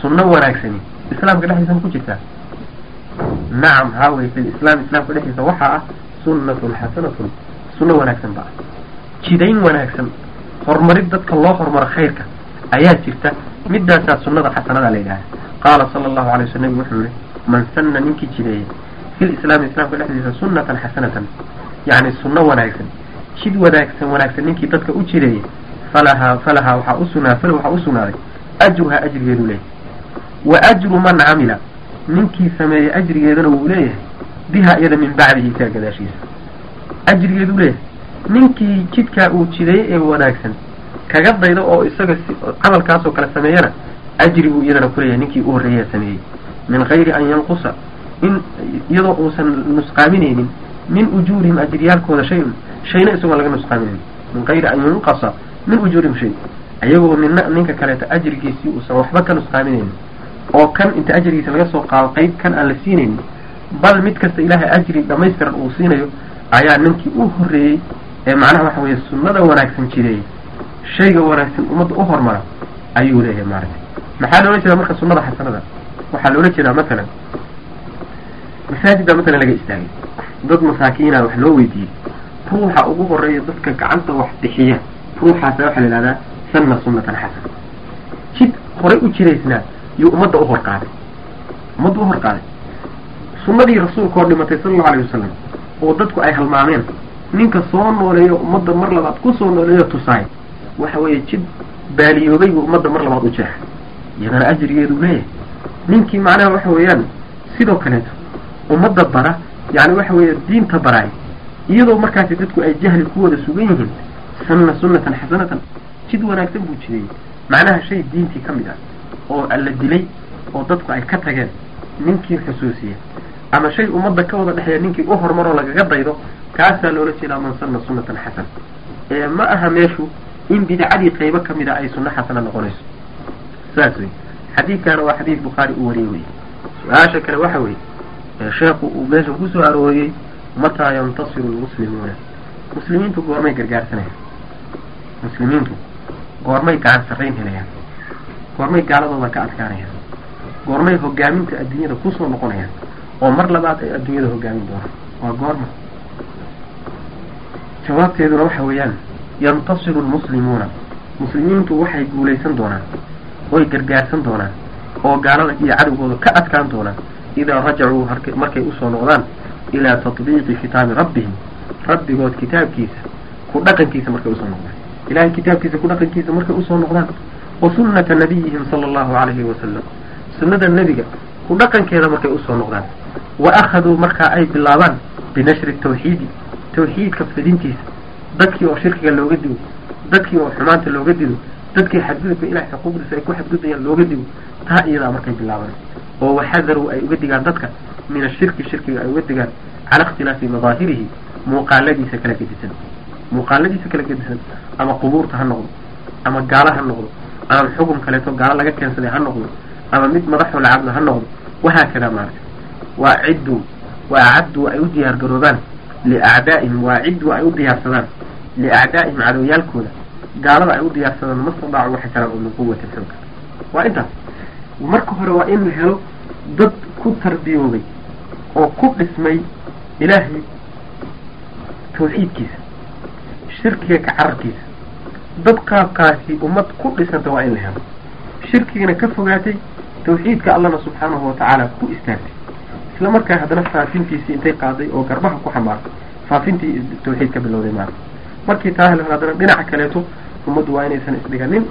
Sunno wanaagsani islaamka dhexdiisa ma ku jirtaa nacam haa wey fi lislaam islaamka dhexdiisa waxaa ah sunnatun xasanatun sunno wanaagsan ba. Jidayn wanaagsan. Horumarid dadka loo horumaro khayrka ayaa jirta. Midaasaa sunnada xasanada la yidhaha qaala sala allahu alay waslam nabigu wuxuu yihi man sanna ninkii jideeyey fi lislaami islaamka dhexdiisa sunnatan xasanatan. Yacni sunno wanaagsan. Jid wanaagsan wanaagsan ninkii dadka u jideeyey falahaa falahaa waxaa usugnaa fala waxaa usugnaaday ajruhaa ajrigeedu leeyahay. Wa ajru man camila. Ninkii sameeyey ajrigeedana wuu leeyahay. Biha iyada min bacdihi isaga gadaashiisa ajrigeedu leeyahay ninkii jidkaa uu jideeyey ee wanaagsan. Kaga daydo oo isaga camalkaasoo kale sameeyana ajri buu iyadana kuleeyahay ninkii u horreeyaa sameeyey. Min gayri an yanqusa in iyadoo uusan nusqaaminaynin min ujuurihim ajriyaalkooda shay-un shayna isagoo laga nusqaaminaynin. Min gayri an yunqasa min ujuurihim shay. Ayagoo mina ninka kaleeto ajrigiisii uusan waxba ka nusqaaminaynin oo kan inta ajrigiisa laga soo qaado qayb kan aan la siinaynin bal mid kasta ilaahay ajri dhamaystiran uu siinayo ayaa ninkii u horreeyey ee macnaha waxa weeye sunnada wanaagsan jireeyey shayga wanaagsan ummadda u hormara ayuu leeyahay maaragtay. Maxaa loola jeedaa marka sunnada xasanada? Waxaa loola jeedaa matalan masaajid baa matalan laga istaagay. Dad masaakiina wax loo weydiiyey. Ruuxa ugu horreeya dadka gacanta wax bixiya ruuxaasa waxaa la yidhahdaa sanna sunnatan xasana. Jid horay u jiraysnaa yuu ummadda u horqaaday. Ummadda u horqaaday. Sunnadii rasuulka oo dhimatay sala allau alayh wasalam oo dadku ay halmaameen. Ninka soo nooleeyo ummadda mar labaad ku soo nooleeyo tusaay. Waxa weeye jid baaliyoobay buu ummadda mar labaad u jeexay. Iyadana ajrigeedu leeyahay. Ninkii macnaha waxa weeyaan sidoo kaleeto ummadda bara yacni waxa weeye diinta baraay. Iyadoo markaasi dadku ay jahli ku wada sugan yihiin sanna sunnatan xasanatan jid wanaagsan buu jideeyey macnaha shay diintii ka mid ah oo la dilay oo dadku ay ka tageen. Ninkii xusuusiya ama shay ummadda ka wada dhexeeya ninkii u horumaroo lagaga daydo kaasaa loola jeedaa man sanna sunnatan xasana ee ma aha meeshu in bidcadii qaybo ka mid a ay sunno xasana noqonayso. Saas wey xadiidkaana waa xadiid bukhaari uu wariyey wey su'aasha kale waxa weeye sheekhu uu meesha ku soo arooriyey mataa yantasiru lmuslimuuna muslimiintu goormay gargaarsanayaan. Muslimiintu goormay gacan sarrayn helayaan. Goormay gaaladooda ka adkaanayaan. Goormay hogaaminta adduunyada ku soo noqonayaan oo mar labaad ay adduunyada hogaamin doonaan. Waa goorma jawaabteeduna waxa weeyaan yantasiru lmuslimuuna muslimiintu waxay guulaysan doonaan oy gargaarsan doonaan oo gaalada iyo cadowgooda ka adkaan doonaan idaa rajacuu markay u soo noqdaan ilaa tatbiiqi kitaabi rabbihim. Rabbigood kitaabkiisa ku dhaqankiisa markay u soo noqdaan. Ilahay kitaabkiisa ku dhaqankiisa markay u soo noqdaan. Wa sunnata nabiyihim sala allahu calayhi wasalam sunnada nebiga ku dhaqankeeda markay u soo noqdaan. Wa akhaduu markaa ay bilaabaan binashri tawxiidi tawxiidka fidintiisa. Dadkii oo shirkiga looga digo dadkii oo xumaanta looga digo dadkii xadgudubka ilahay xuquuqdiisa ay ku xadgudbayaan looga digo taa iyadaa markay bilaabaan. Oo waxadaruu ay uga digaan dadka min ashirki shirkiga ay uga digaan cala ikhtilaafi madaahirihi muuqaaladiisa kala gedisan. Muuqaaladiisa kala gedisan ama qubuurta ha noqdo ama gaalo ha noqdo ama xugum kaleeto gaalo laga keensaday ha noqdo ama mid madaxoo lacabna ha noqdo wahaakada maarata waa cidduu waa cadduu ay u diyaar garoobaan liacdaa'ihim waa cidduu ay u diyaarsadaan liacdaa'ihim cadowyaalkooda gaalada ay u diyaarsadaan mastadaacu waxay karaan oo min quwatin xooga waa intaas marka hore waa in la helo dad ku tarbiyoobay oo ku dhismay ilaahay tawxiidkiisa shirkiga ka cararkiisa dad qaabkaasi ummad ku dhisanta waa in la helo shirkigana ka fogaatay tawxiidka allana subxaanahu watacaala ku istaagtay. Isla markaa haddana faafintiisii intay qaaday oo garbaha ku xambaartay faafintii tawxiid ka bilowday maarata markii taa hel haddana dhinaca kaleeto ummaddu waa inaysan isdhiganin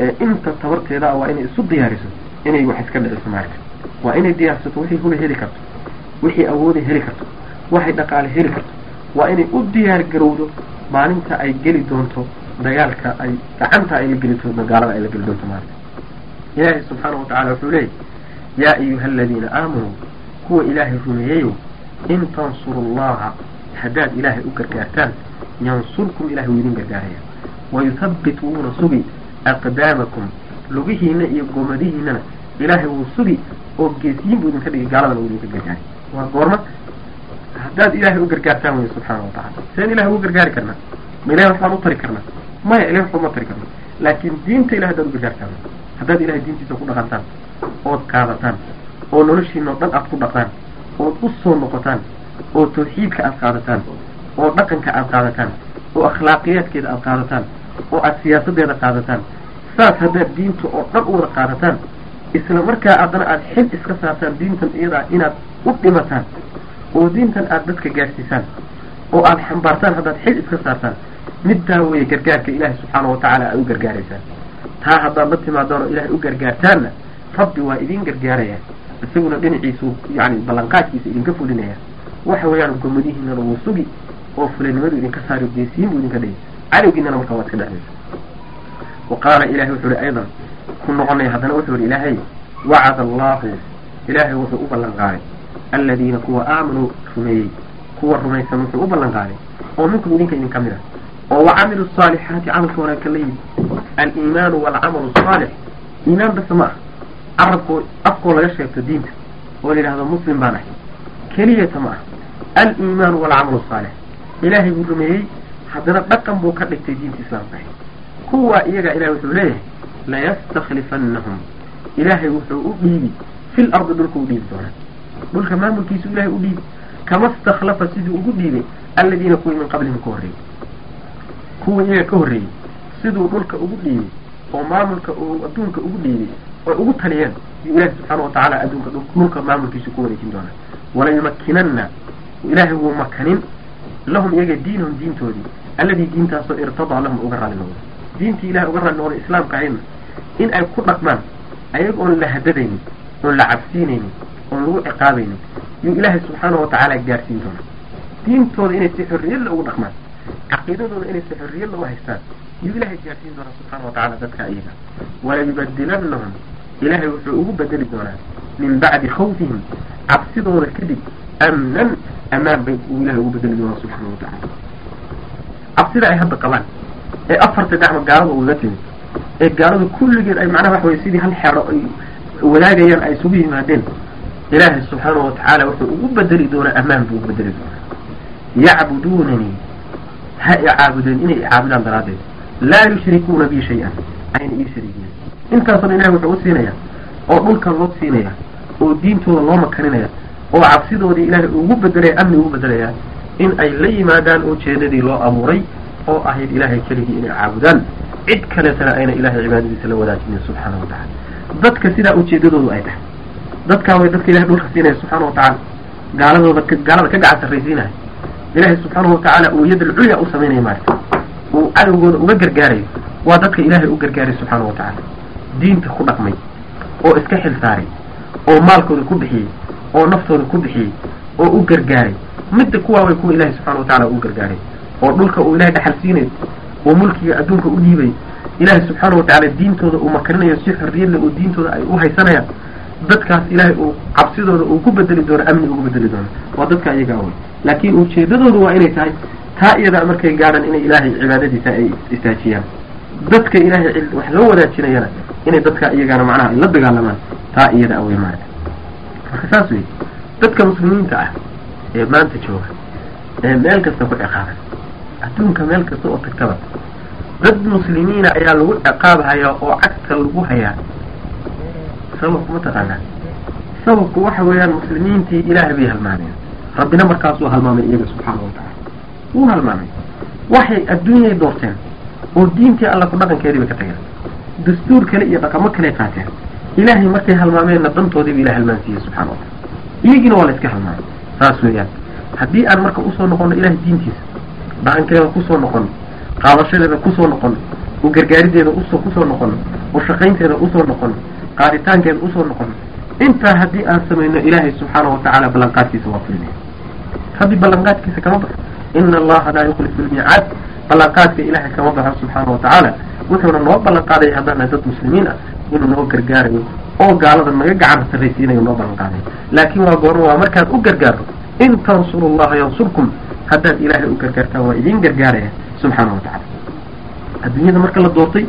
ee inta tabarteeda waa inay isu diyaariso inay wax iska dhiciso maarata waa inay diyaarsato wixii hula heli karto wixii awooday heli karto waxay dhaqaale heli karto. Waa inay u diyaar garowdo maalinta ay geli doonto dagaalka ay gacanta ay la geli doonto gaalada ay la geli doonto maarata ilaahay subxaanahu watacala wuxuu leeyahy yaa ayuha aladiina aamanuu kuwa ilaahay rumeeyeyow in tansuru allaha haddaad ilaahay u gargaartaan yansurkum ilahay wuu idin gargaaraya wayuthabbit wuuna sugi aqdaamakum lugihiina iyo goomadihiinana ilaahay wuu sugi oo geesiyin buu idinka dhigay gaaladana wuu idinka gargaaray waa goorma haddaad ilaahay u gargaartaan wey subxaana watacala seen ilahay ugu gargaari karnaa ma ilahay waxbaan u tari karnaa maya ilahay waxba uma tari karna laakiin diinta ilahay haddaad u gargaartaan haddaad ilahay diintiisa ku dhaqantaan ood qaadataan oo noloshiina o dhan aad ku dhaqdaan ood u soo noqotaan oo tawxiidka aad qaadataan oo dhaqanka aad qaadataan oo akhlaaqiyaadkeeda aad qaadataan oo aad siyaasadeeda qaadataan saas haddaad diinta oo dhan u wada qaadataan isla markaa haddana aad xil iska saartaan diintan iyadaa inaad u dhimataan oo diintan aad dadka gaadhsiisaan oo aad xambaartaan haddaad xil iska saartaan middaa weeye gargaarka ilaahay subxaana watacaala aad u gargaaraysaan taa haddaad la timaadaan oo ilaahay u gargaartaanna rabbi waa idin gargaaraya. Isaguna dhinaciisu yani ballanqaadkiisa idinka fulinaya. Waxa weeyaan gomadihiinana wuu sugi oo fulinimadu idinka saari geesiyin buu idinka dhigay. Cadowgiinana markaa waad iska dhexdaysa wa qaala ilahay wuxuu ihi aydan ku noqonaya haddana wuxuu ihi ilaahay wacada allahu ilaahay wuxuu u ballan qaaday aladiina kuwa aamanuu rumeeyey. Kuwa rumaysan wuxuu u ballan qaaday oo minkum idinka idin ka mid ah oo wacamilu saalixaati camalka wanaagsan la yimid. Aliimaanu walcamalu asaalix iimaan base ma ah carabkoo afkoo laga sheegto diinta. Oo la yidhahdo muslim baan ahay. Keliyata ma ah aliimaanu walcamalu asaalix ilaahay buu rumeeyey. Haddana dhaqan buu ka dhigtay diinta islaamka ahay kuwa iyaga ilahay wuxuu leeyahay layastakhlifannahum ilaahay wuxuu u dhiibi. Fil ardi dhulka u dhiibi doonaa. Dhulka maamulkiisu ilahay u dhiibi. Kama stakhlafa siduu ugu dhiibay aladiina kuwii min qablihim ka horreeyey kuwii iyaga ka horreeyey siduu dhulka ugu dhiibay oo maamulka uu adduunka ugu dhiibay oo ugu taliyeen yuu ilahi subxaana watacaala adduunka dhulka maamulkiisu ku wareejin doonaa. Walayumakkinanna ilaahay wuu makanin. Lahum iyaga diinahum diintoodii alladii diintaasoo irtadaa lahum uga raali noqdo diintii ilahay uga raali noqdo islaamka ahayna in ay ku dhaqmaan ayaga oon la hadadaynin oon la cabsiinaynin oon lagu ciqaabaynin yuu ilaahay subxaana watacaala gaarsiin doonaa. Diintooda inay si xorriyadla ugu dhaqmaan caqiidadooda inay si xorriyadla u haystaan yuu ilahay gaarsiin doonaa subxaana watacaala dadka iyaga walayubadilannahum ilaahay wuxuu ugu bedeli doonaa min bacdi khawfihim cabsidooda kadib amnan amaan bay uu ilahay ugu bedeli doonaa subxaana watacaala cabsida ay hadda qabaan ee afarta dacmo gaalada ugaga timid ee gaalada kulligeed ay macnaha waxa weye sidii hal xeero ay wadaagayaan ay isugu yimaadeen ilaahay subxaana watacaala wuxuu ugu bedeli doonaa amaan buu ugu bedeli doonaa yacbuduunanii ha i caabudeen? inay i caabudaan daraaddeed. laa yushrikuuna bi shay-an. ayna ii shariigeen intaasoo ilahay wuxuu u siinayaa oo dhulka loo siinayaa oo diintooda loo makaninaya oo cabsidoodii ilaahay ugu bedelaya amni ugu bedelayaa in ay la yimaadaan ujeedadii loo abuuray oo ahayd ilaahay keligii inay caabudaan. cid kaleetana ayna ilahay cibaadadiisa la wadaajinin subxaana wa tacala dadka sidaa ujeedadoodu ay tahay. dadkaa way dadka ilahay dhulka siinaya subxaana wa tacaala. gaaladooda gaalada ka gacan sarraysiinaya ilaahay subxaanahu watacaala uu yad alculya u samaynaya maarata uu cadowgooda uga gargaarayo. Waa dadka ilaahay u gargaaray subxaana wa tacaala diinta ku dhaqmay oo iska xil saaray oo maalkooda ku bixiyey oo naftooda ku bixiyey oo u gargaaray. Midda kuwaa way kuwa ilahay subxana wa tacala u gargaaray. Oo dhulka uu ilahay dhaxal siinayo oo mulkiga adduunka u dhiibay. Ilaahay subxaana wa tacaala diintooda uu makarinayo si xorriyadle oo diintooda ay u haysanayaan dadkaas ilaahay uu cabsidooda uu ku bedeli doono amni ugu bedeli doono. Waa dadka iyagaa wey laakiin ujeedadoodu waa inay tahay taa iyadaa markay gaadhaan inay ilaahay cibaadadiisa ay istaajiyaan. Dadka ilaahay wax loo wadaajinayana inay dadka iyagaana macnaha ay la dagaalamaan taa iyada awey maarata marka saas wey dadka muslimiinta ah ee maanta jooga ee meel kasta ku ciqaaban adduunka meel kasta oo tagtaba dad muslimiina ayaa lagu ciqaabhayaa oo cagta lagu hayaa sababku mataqaanaa sababku waxa weeyaan muslimiintii ilaahay bay halmaameen. Rabbina markaasuu halmaamay iyaga subxaana wa tacala wuu halmaamay. Waxay adduunyay doorteen oo diintii alla ku dhaqankeedii bay ka tageen. Dastuur kale iyo dhaqamo kale qaateen. Ilaahay markay halmaameenna dantoodiiba ilahay halmaansiiyey subxana wa tacala iyagiina waa la iska halmaamay. Saas weeyaan haddii aan marka u soo noqono ilahay diintiisa dhaqankeeda ku soo noqono qaadashadeeda ku soo noqono u gargaarideeda u soo ku soo noqono u shaqaynteeda u soo noqono qaaditaankeeda u soo noqono intaa haddii aan samayno ilaahay subxaana wa tacaala ballanqaadkiisa waa fulinaya rabbi ballanqaadkiisa kama baxo ina allaha laa yukhlifu lmiicaad ballanqaadka ilaahay kama baxo subxaana wa tacaala. Wuxuuna noo ballanqaaday haddaana dad muslimiin ah. Inuu noo gargaarayo. Oo gaalada naga gacan sarraysiinayo noo ballanqaadayo laakiin waa goorma waa markaad u gargaarto. In tansuru allaha yansurkum haddaad ilaahay u gargaartaan waa idiin gargaaraya subxaana wa tacala adduunyada marka la doortay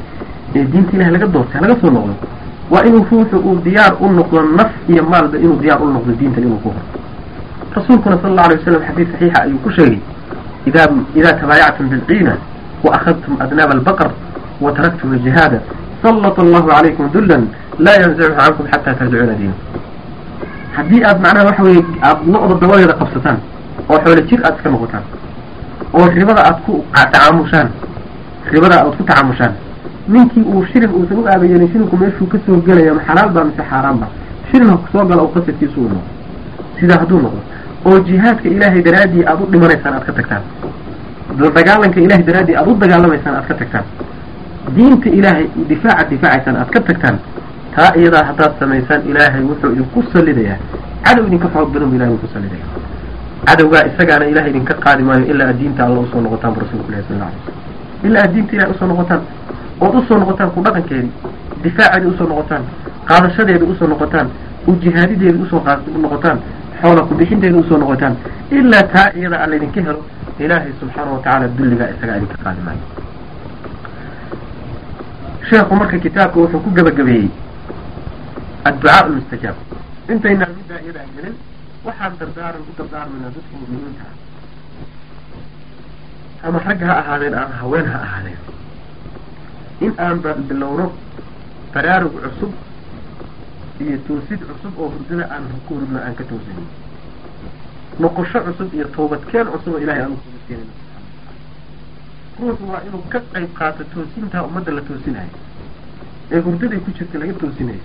ee diinta ilahay laga doortay laga soo noqdo waa inuu ruuxu uu diyaar u noqdo naf iyo maalba inuu diyaar u noqdo diintan inuu ku horo rasuulkuna sala allau alay wasalam xadiis saxiixa ayuu ku sheegay ida idaa tabaayactum bilciina wa akhadtum adnaaba albaqr wa taraktum aljihaada sallata allahu calaykum dullan laa yanzachu cankum xataa tarjicuuna diina haddii aad macnaha waxa weye aada lo-da dabadeeda qabsataan oo xoolo jir aad iska noqotaan oo ribada aad ku tacaamushaan ribada aad ku tacaamushaan ninkii uu shilin uusan u aabayeelin shilinku meeshuu ka soo gelaya xalaal baa mise xaaraan ba shilin ha ku soo gala oo qasadkiisu u noqdo. Sidaa hadduu noqdo oo jihaadka ilaahay daraaddii aad u dhimanaysaan aad ka tagtaan. Dagaalanka ilahay daraaddii aad u dagaalamaysaan aad ka tagtaan. Diinta ilaahay difaaca difaacaysaan aad ka tagtaan taa iyadaa haddaad samaysaan ilaahay wuxuu idinku salidayaa cadow idinka xoog badan bu ilahay idinku salidaya cadowgaa isagaana ilahay idinka qaadi maayo ilaa aad diinta alla u soo noqotaan bu rasulku ilahi sal alla alay slam ilaa aad diinta ilahay u soo noqotaan ood u soo noqotaan ku dhaqankeedii difaaceedii u soo noqotaan qaadashadeedii u soo noqotaan ujihaadideedii u soo noqotaan xoola ku-bixinteeda u soo noqotaan ilaa taa iyada aan laydinka helo ilaahay subxaana wa tacaala dulligaa isagaa idinka qaadi maayo sheekhu marka kitaabka wuxuu ku gabagabeeyey adducaa lmustajaab intaynaan middaa iyadaa gelin waxaan dardaaran u dardaarmayna dadka mu'miniinta. Ah ama rag ha ahaadeen ama haween ha ahaadeen in aan bilowno baraarug cusub iyo toosid cusub oo hurdada aan ku hurdno aan ka toosanin noqosho cusub iyo toobadkeen cusub oo ilahay aan u toobadkeenayno ruuxu waa inuu ka qayb qaato toosintaa ummadda la toosinayo. Ee hurdaday ku jirta laga toosinayo.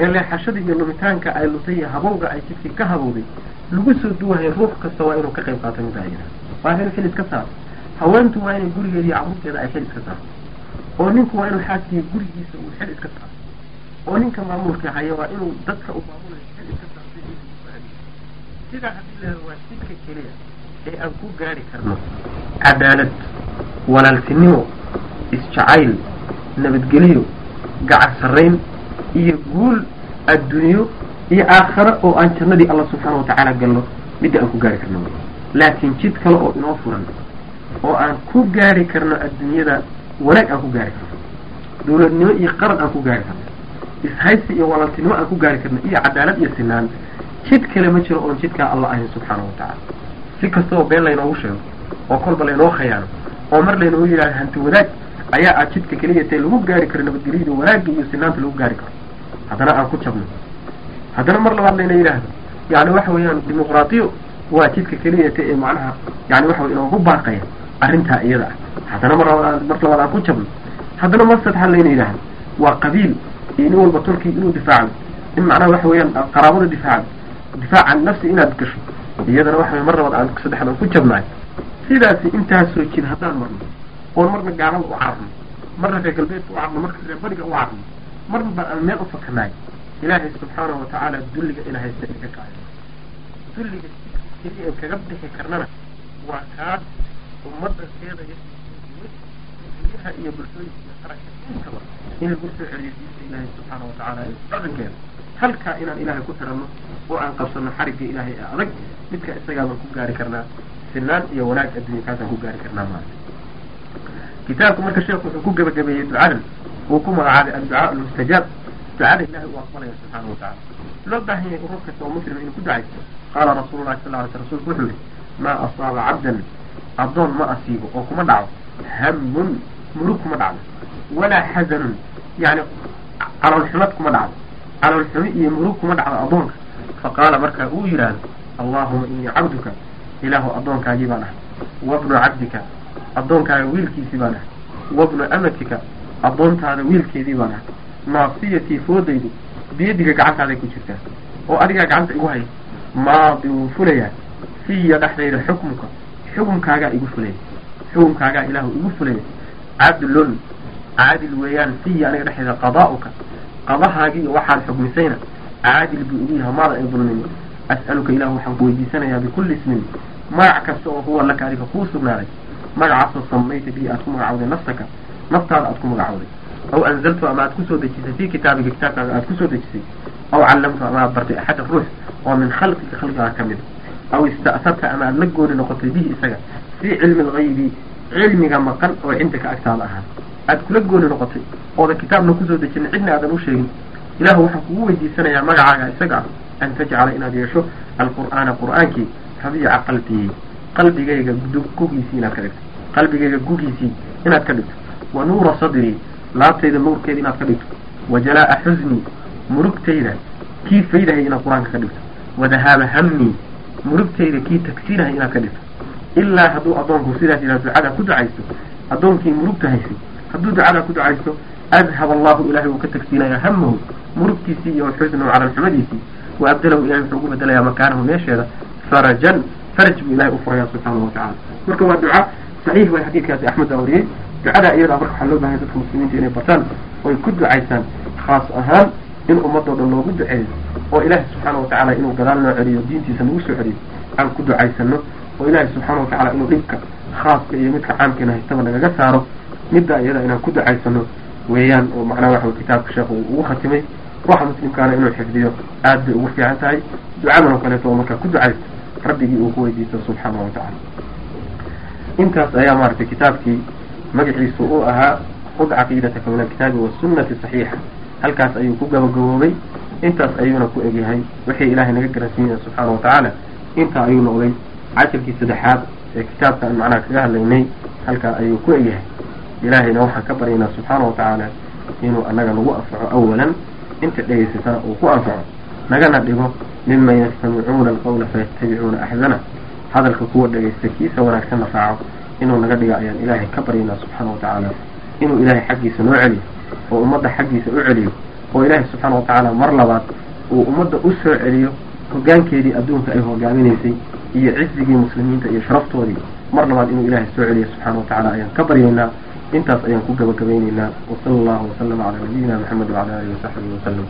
Ee leexashada iyo lumitaanka ay lutay iyo habowga ay jidkii ka habowday lagu soo duwahay ruux kasta waa inuu ka qayb qaato middaa iyada waa inuu xil iska saaro haweentu waa inay gurigeeda iyo carruurteeda ay xil iska saarto oo ninku waa inuu xaaskiya gurigiisa uu xil iska saaro oo ninka maamulka haya waa inuu dadka u maamulayo xil iska saarto sidaa haddii la waa jidka keliya ee aan ku gaari karno. Cadaalad walaaltinimo isjacayl nabadgelyo gacar sarrayn iyo guul adduunyo iyo aakhare oo aan jannadii alla subxaana wa tacaala galno midda aan ku gaari karno. Laakiin jid kale oo inoo furan oo aan ku gaari karno adduunyada wanaag aan ku gaari karno dawladnimo iyo qarad aan ku gaari karno ishaysi iyo walaaltinimo aan ku gaari karno iyo cadaalad iyo sinaan jid kale ma jiro oon jidkaa alla ahayn subxaana wa tacaala. Si kasta oo been laynoogu sheego oo kolba laynoo khayaano oo mar laynoogu yidhahdo hanti wadaag ayaa aad jidka keliya tae lagu gaari karo nabadgelyada wanaagga iyo sinaanta lagu gaari karo. Haddana aan ku jabno. Haddana mar labaad layna yidhaahdo yani waxa weeyaan dimuqraatiyo waa jidka keliya ta ee macnaha yani waxa wey inoogu baaqaya arrintaa iyada ah haddana mar labaad aan ku jabno haddana mar saddexaad layna yidhahda waa qabiil iyo nin walba tolkii inuu difaacan in macnaha waxa weeyaan qaraabada difaacan nafsi inaad gasho iyadana waxa wey mar labaad aan saddexaad aan ku jabnaay sidaasi intaasoo jin haddaan marno oon marna gaalada u cararno marna reer galbeedka u carno marka reer bariga u carno marna baan aan meel u fakanaay ilaahay subxaanahu watacaala dulliga ina haysta inaga kaayo dulliga keliya in kaga bixi karnana waa kaas ummadda keedaya guryaha iyo bulshooyinka qaranka intaba in lagu soo celiyo diinta ilaahay subxaana watacaala ee dhaqankeeda halkaa inaan ilaahay ku xiranno oo aan qabsano xarigga ilaahay ee adag midka isagaabaan ku gaari karnaa sinaan iyo wanaag adduunya kaasaan ku gaari karnaa maanta kitaabku marka sheekhu wuxuu ku gebagabeeyey ducadan uu ku magacaabay adducaa almustajaab ducada ilahay uu aqbalaya subxaana watacala loo baahan yahay urur kasta oo muslima inuu ku ducaysto qaala rasuulu llahi sal ly sl rsulku wuxuu yihi maa asaaba cabdan addoon ma asiibo oo kuma dhaco hamun murug kuma dhacdo walaa xasanun yani caloolxumad kuma dhacdo caloolxumi iyo murug kuma dhacdo addoonka faqaala markaa uu yidhaahdo allahuma inii cabduka ilaahu addoonkaagii baan ahay wabnu cabdika addoonkaaga wiilkiisii baan ahay wabnu amatika addoontaada wiilkeedii baan ahay naasiyatii foodaydu biyadiga gacantaaday ku jirtaa oo adigaa gacanta igu haya maadi wuu fulayaa fiya dhexdayda xukmuka xukunkaagaa igu fulaya xukunkaagaa ilaahu igu fulaya cadlun caadil weeyaan fiya aniga dhexdayda qadaa'uka qadahaagii waxaad xukmisayna caadil buu igu yahay maada ay dulmin as'aluka ilahu waxaan ku weydiisanayaa bikulli ismin. Magac kasta oo huwa laka adiga kuu sugnaaday. Magacaasoo samayta bii aad ku magacawday nafsaka naftaada aad ku magacawday aw anzaltu ama aad ku soo dejisay fi kitaabiga kitaabkaaga aad ku soo dejisay. Aw callamtu ama aad bartay axada ruux oo min khalqika khalqigaa ka mid. Aw ista'sarta ama aad la gooni noqotay bihi isaga fii cilmi algaybi cilmiga maqan oo cindaka agtaada ahaa aad kula gooni noqotay oodan kitaabna ku soo dejinin cidna aadan u sheegin. Ilahu waxaan kugu weydiisanayaa magacaaga isaga ah an tajcala inaad yeesho alqur'aana qur'aankii rabiica qalbii qalbigayga gugiisii inaad ka dhigto. Qalbigayga gugiisii inaad ka dhigto. Wa nuura sadrii laabtayda nuurkeeda inaad ka dhigto. Wa jalaa'a xusnii murugtayda kii faydahay inaad qur'aanka ka dhigto. Wa dahaaba hamnii murugtayda kii tagsiinahay inaad ka dhigto ilaa hadduu addoonku sidaas yidhaha ducadaa ku ducaysto addoonkii murugta haysay hadduu ducadaa ku ducaysto adhab allahu ilahay wuu ka tagsiinaya hamahu murugtiisii iyo xusnahu calalxumadiisii wa abdalahu ilahay wuxuu ugu bedelayaa makaanahu meesheeda farajan faraj buu ilahay u furaya subxaanahu watacala marka waa duca saxiix way xadiidkaasi axmed baa wariyey. Ducadaa iyadaa marka waxaa loo bahay dadka muslimiinta inay bartaan oy ku ducaysaan khaas ahaan in ummadoo dhan loogu duceeyo oo ilaahay subxaana watacaala inuu gadaal noo celiyo diintiisa nagu soo celiyo aan ku ducaysano oo ilaahay subxaana watacaala inuu dhibka khaaska iyo midka caamkeena haystaba nagaga saaro middaa iyada inaan ku ducaysano weeyaan oo macnaha waxa kitaabka sheekhu uu ugu khatimay ruuxa muslimkaana inuu xifdiyo aad bay ugu fiican tahay. Ducadan oo kaleeto oo markaa ku ducaysto rabbigii uu ku weydiisto subxaanahu watacala intaas ayaa maaragtay kitaabkii magaciisu uu ahaa qud caqiidataka min alkitaabi wasunnati saxiixa. Halkaas ayuu ku gabagaboobay. Intaas ayuuna ku egyahay wixii ilaahay naga garansiinaya subxaana watacaala intaa ayuu noqday cashirkii saddexaad ee kitaabka aan macnaha kaga hadlaynay halkaa ayuu ku egyahay ilaahayna waxaan ka baryaynaa subxaana watacaala inuu annaga nagu anfaco awalan inta dhegaysatana uu ku anfaco. Nagana dhigo miman yastamicuuna alqawla fayattabicuuna axsana. Hadalka kuwa dhegaysta kiisa wanaagsanna raaco inuu naga dhiga ayaan ilaahay ka baryaynaa subxaana watacaala inuu ilaahay xaggiisa noo celiyo oo ummadda xaggiisa u celiyo oo ilaahay subxaana watacaala mar labaad uu ummadda u soo celiyo hoggaankeedii adduunka ay hogaaminaysay iyo cizigii muslimiinta iyo sharaftoodii mar labaad inuu ilaahay soo celiyo subxaana watacaala ayaan ka baryaynaa. Intaas ayaan ku gabagabaynaynaa. Wasala allahu wasalama calaa nabiyina maxamed wacala alihi wasaxbihi wasalam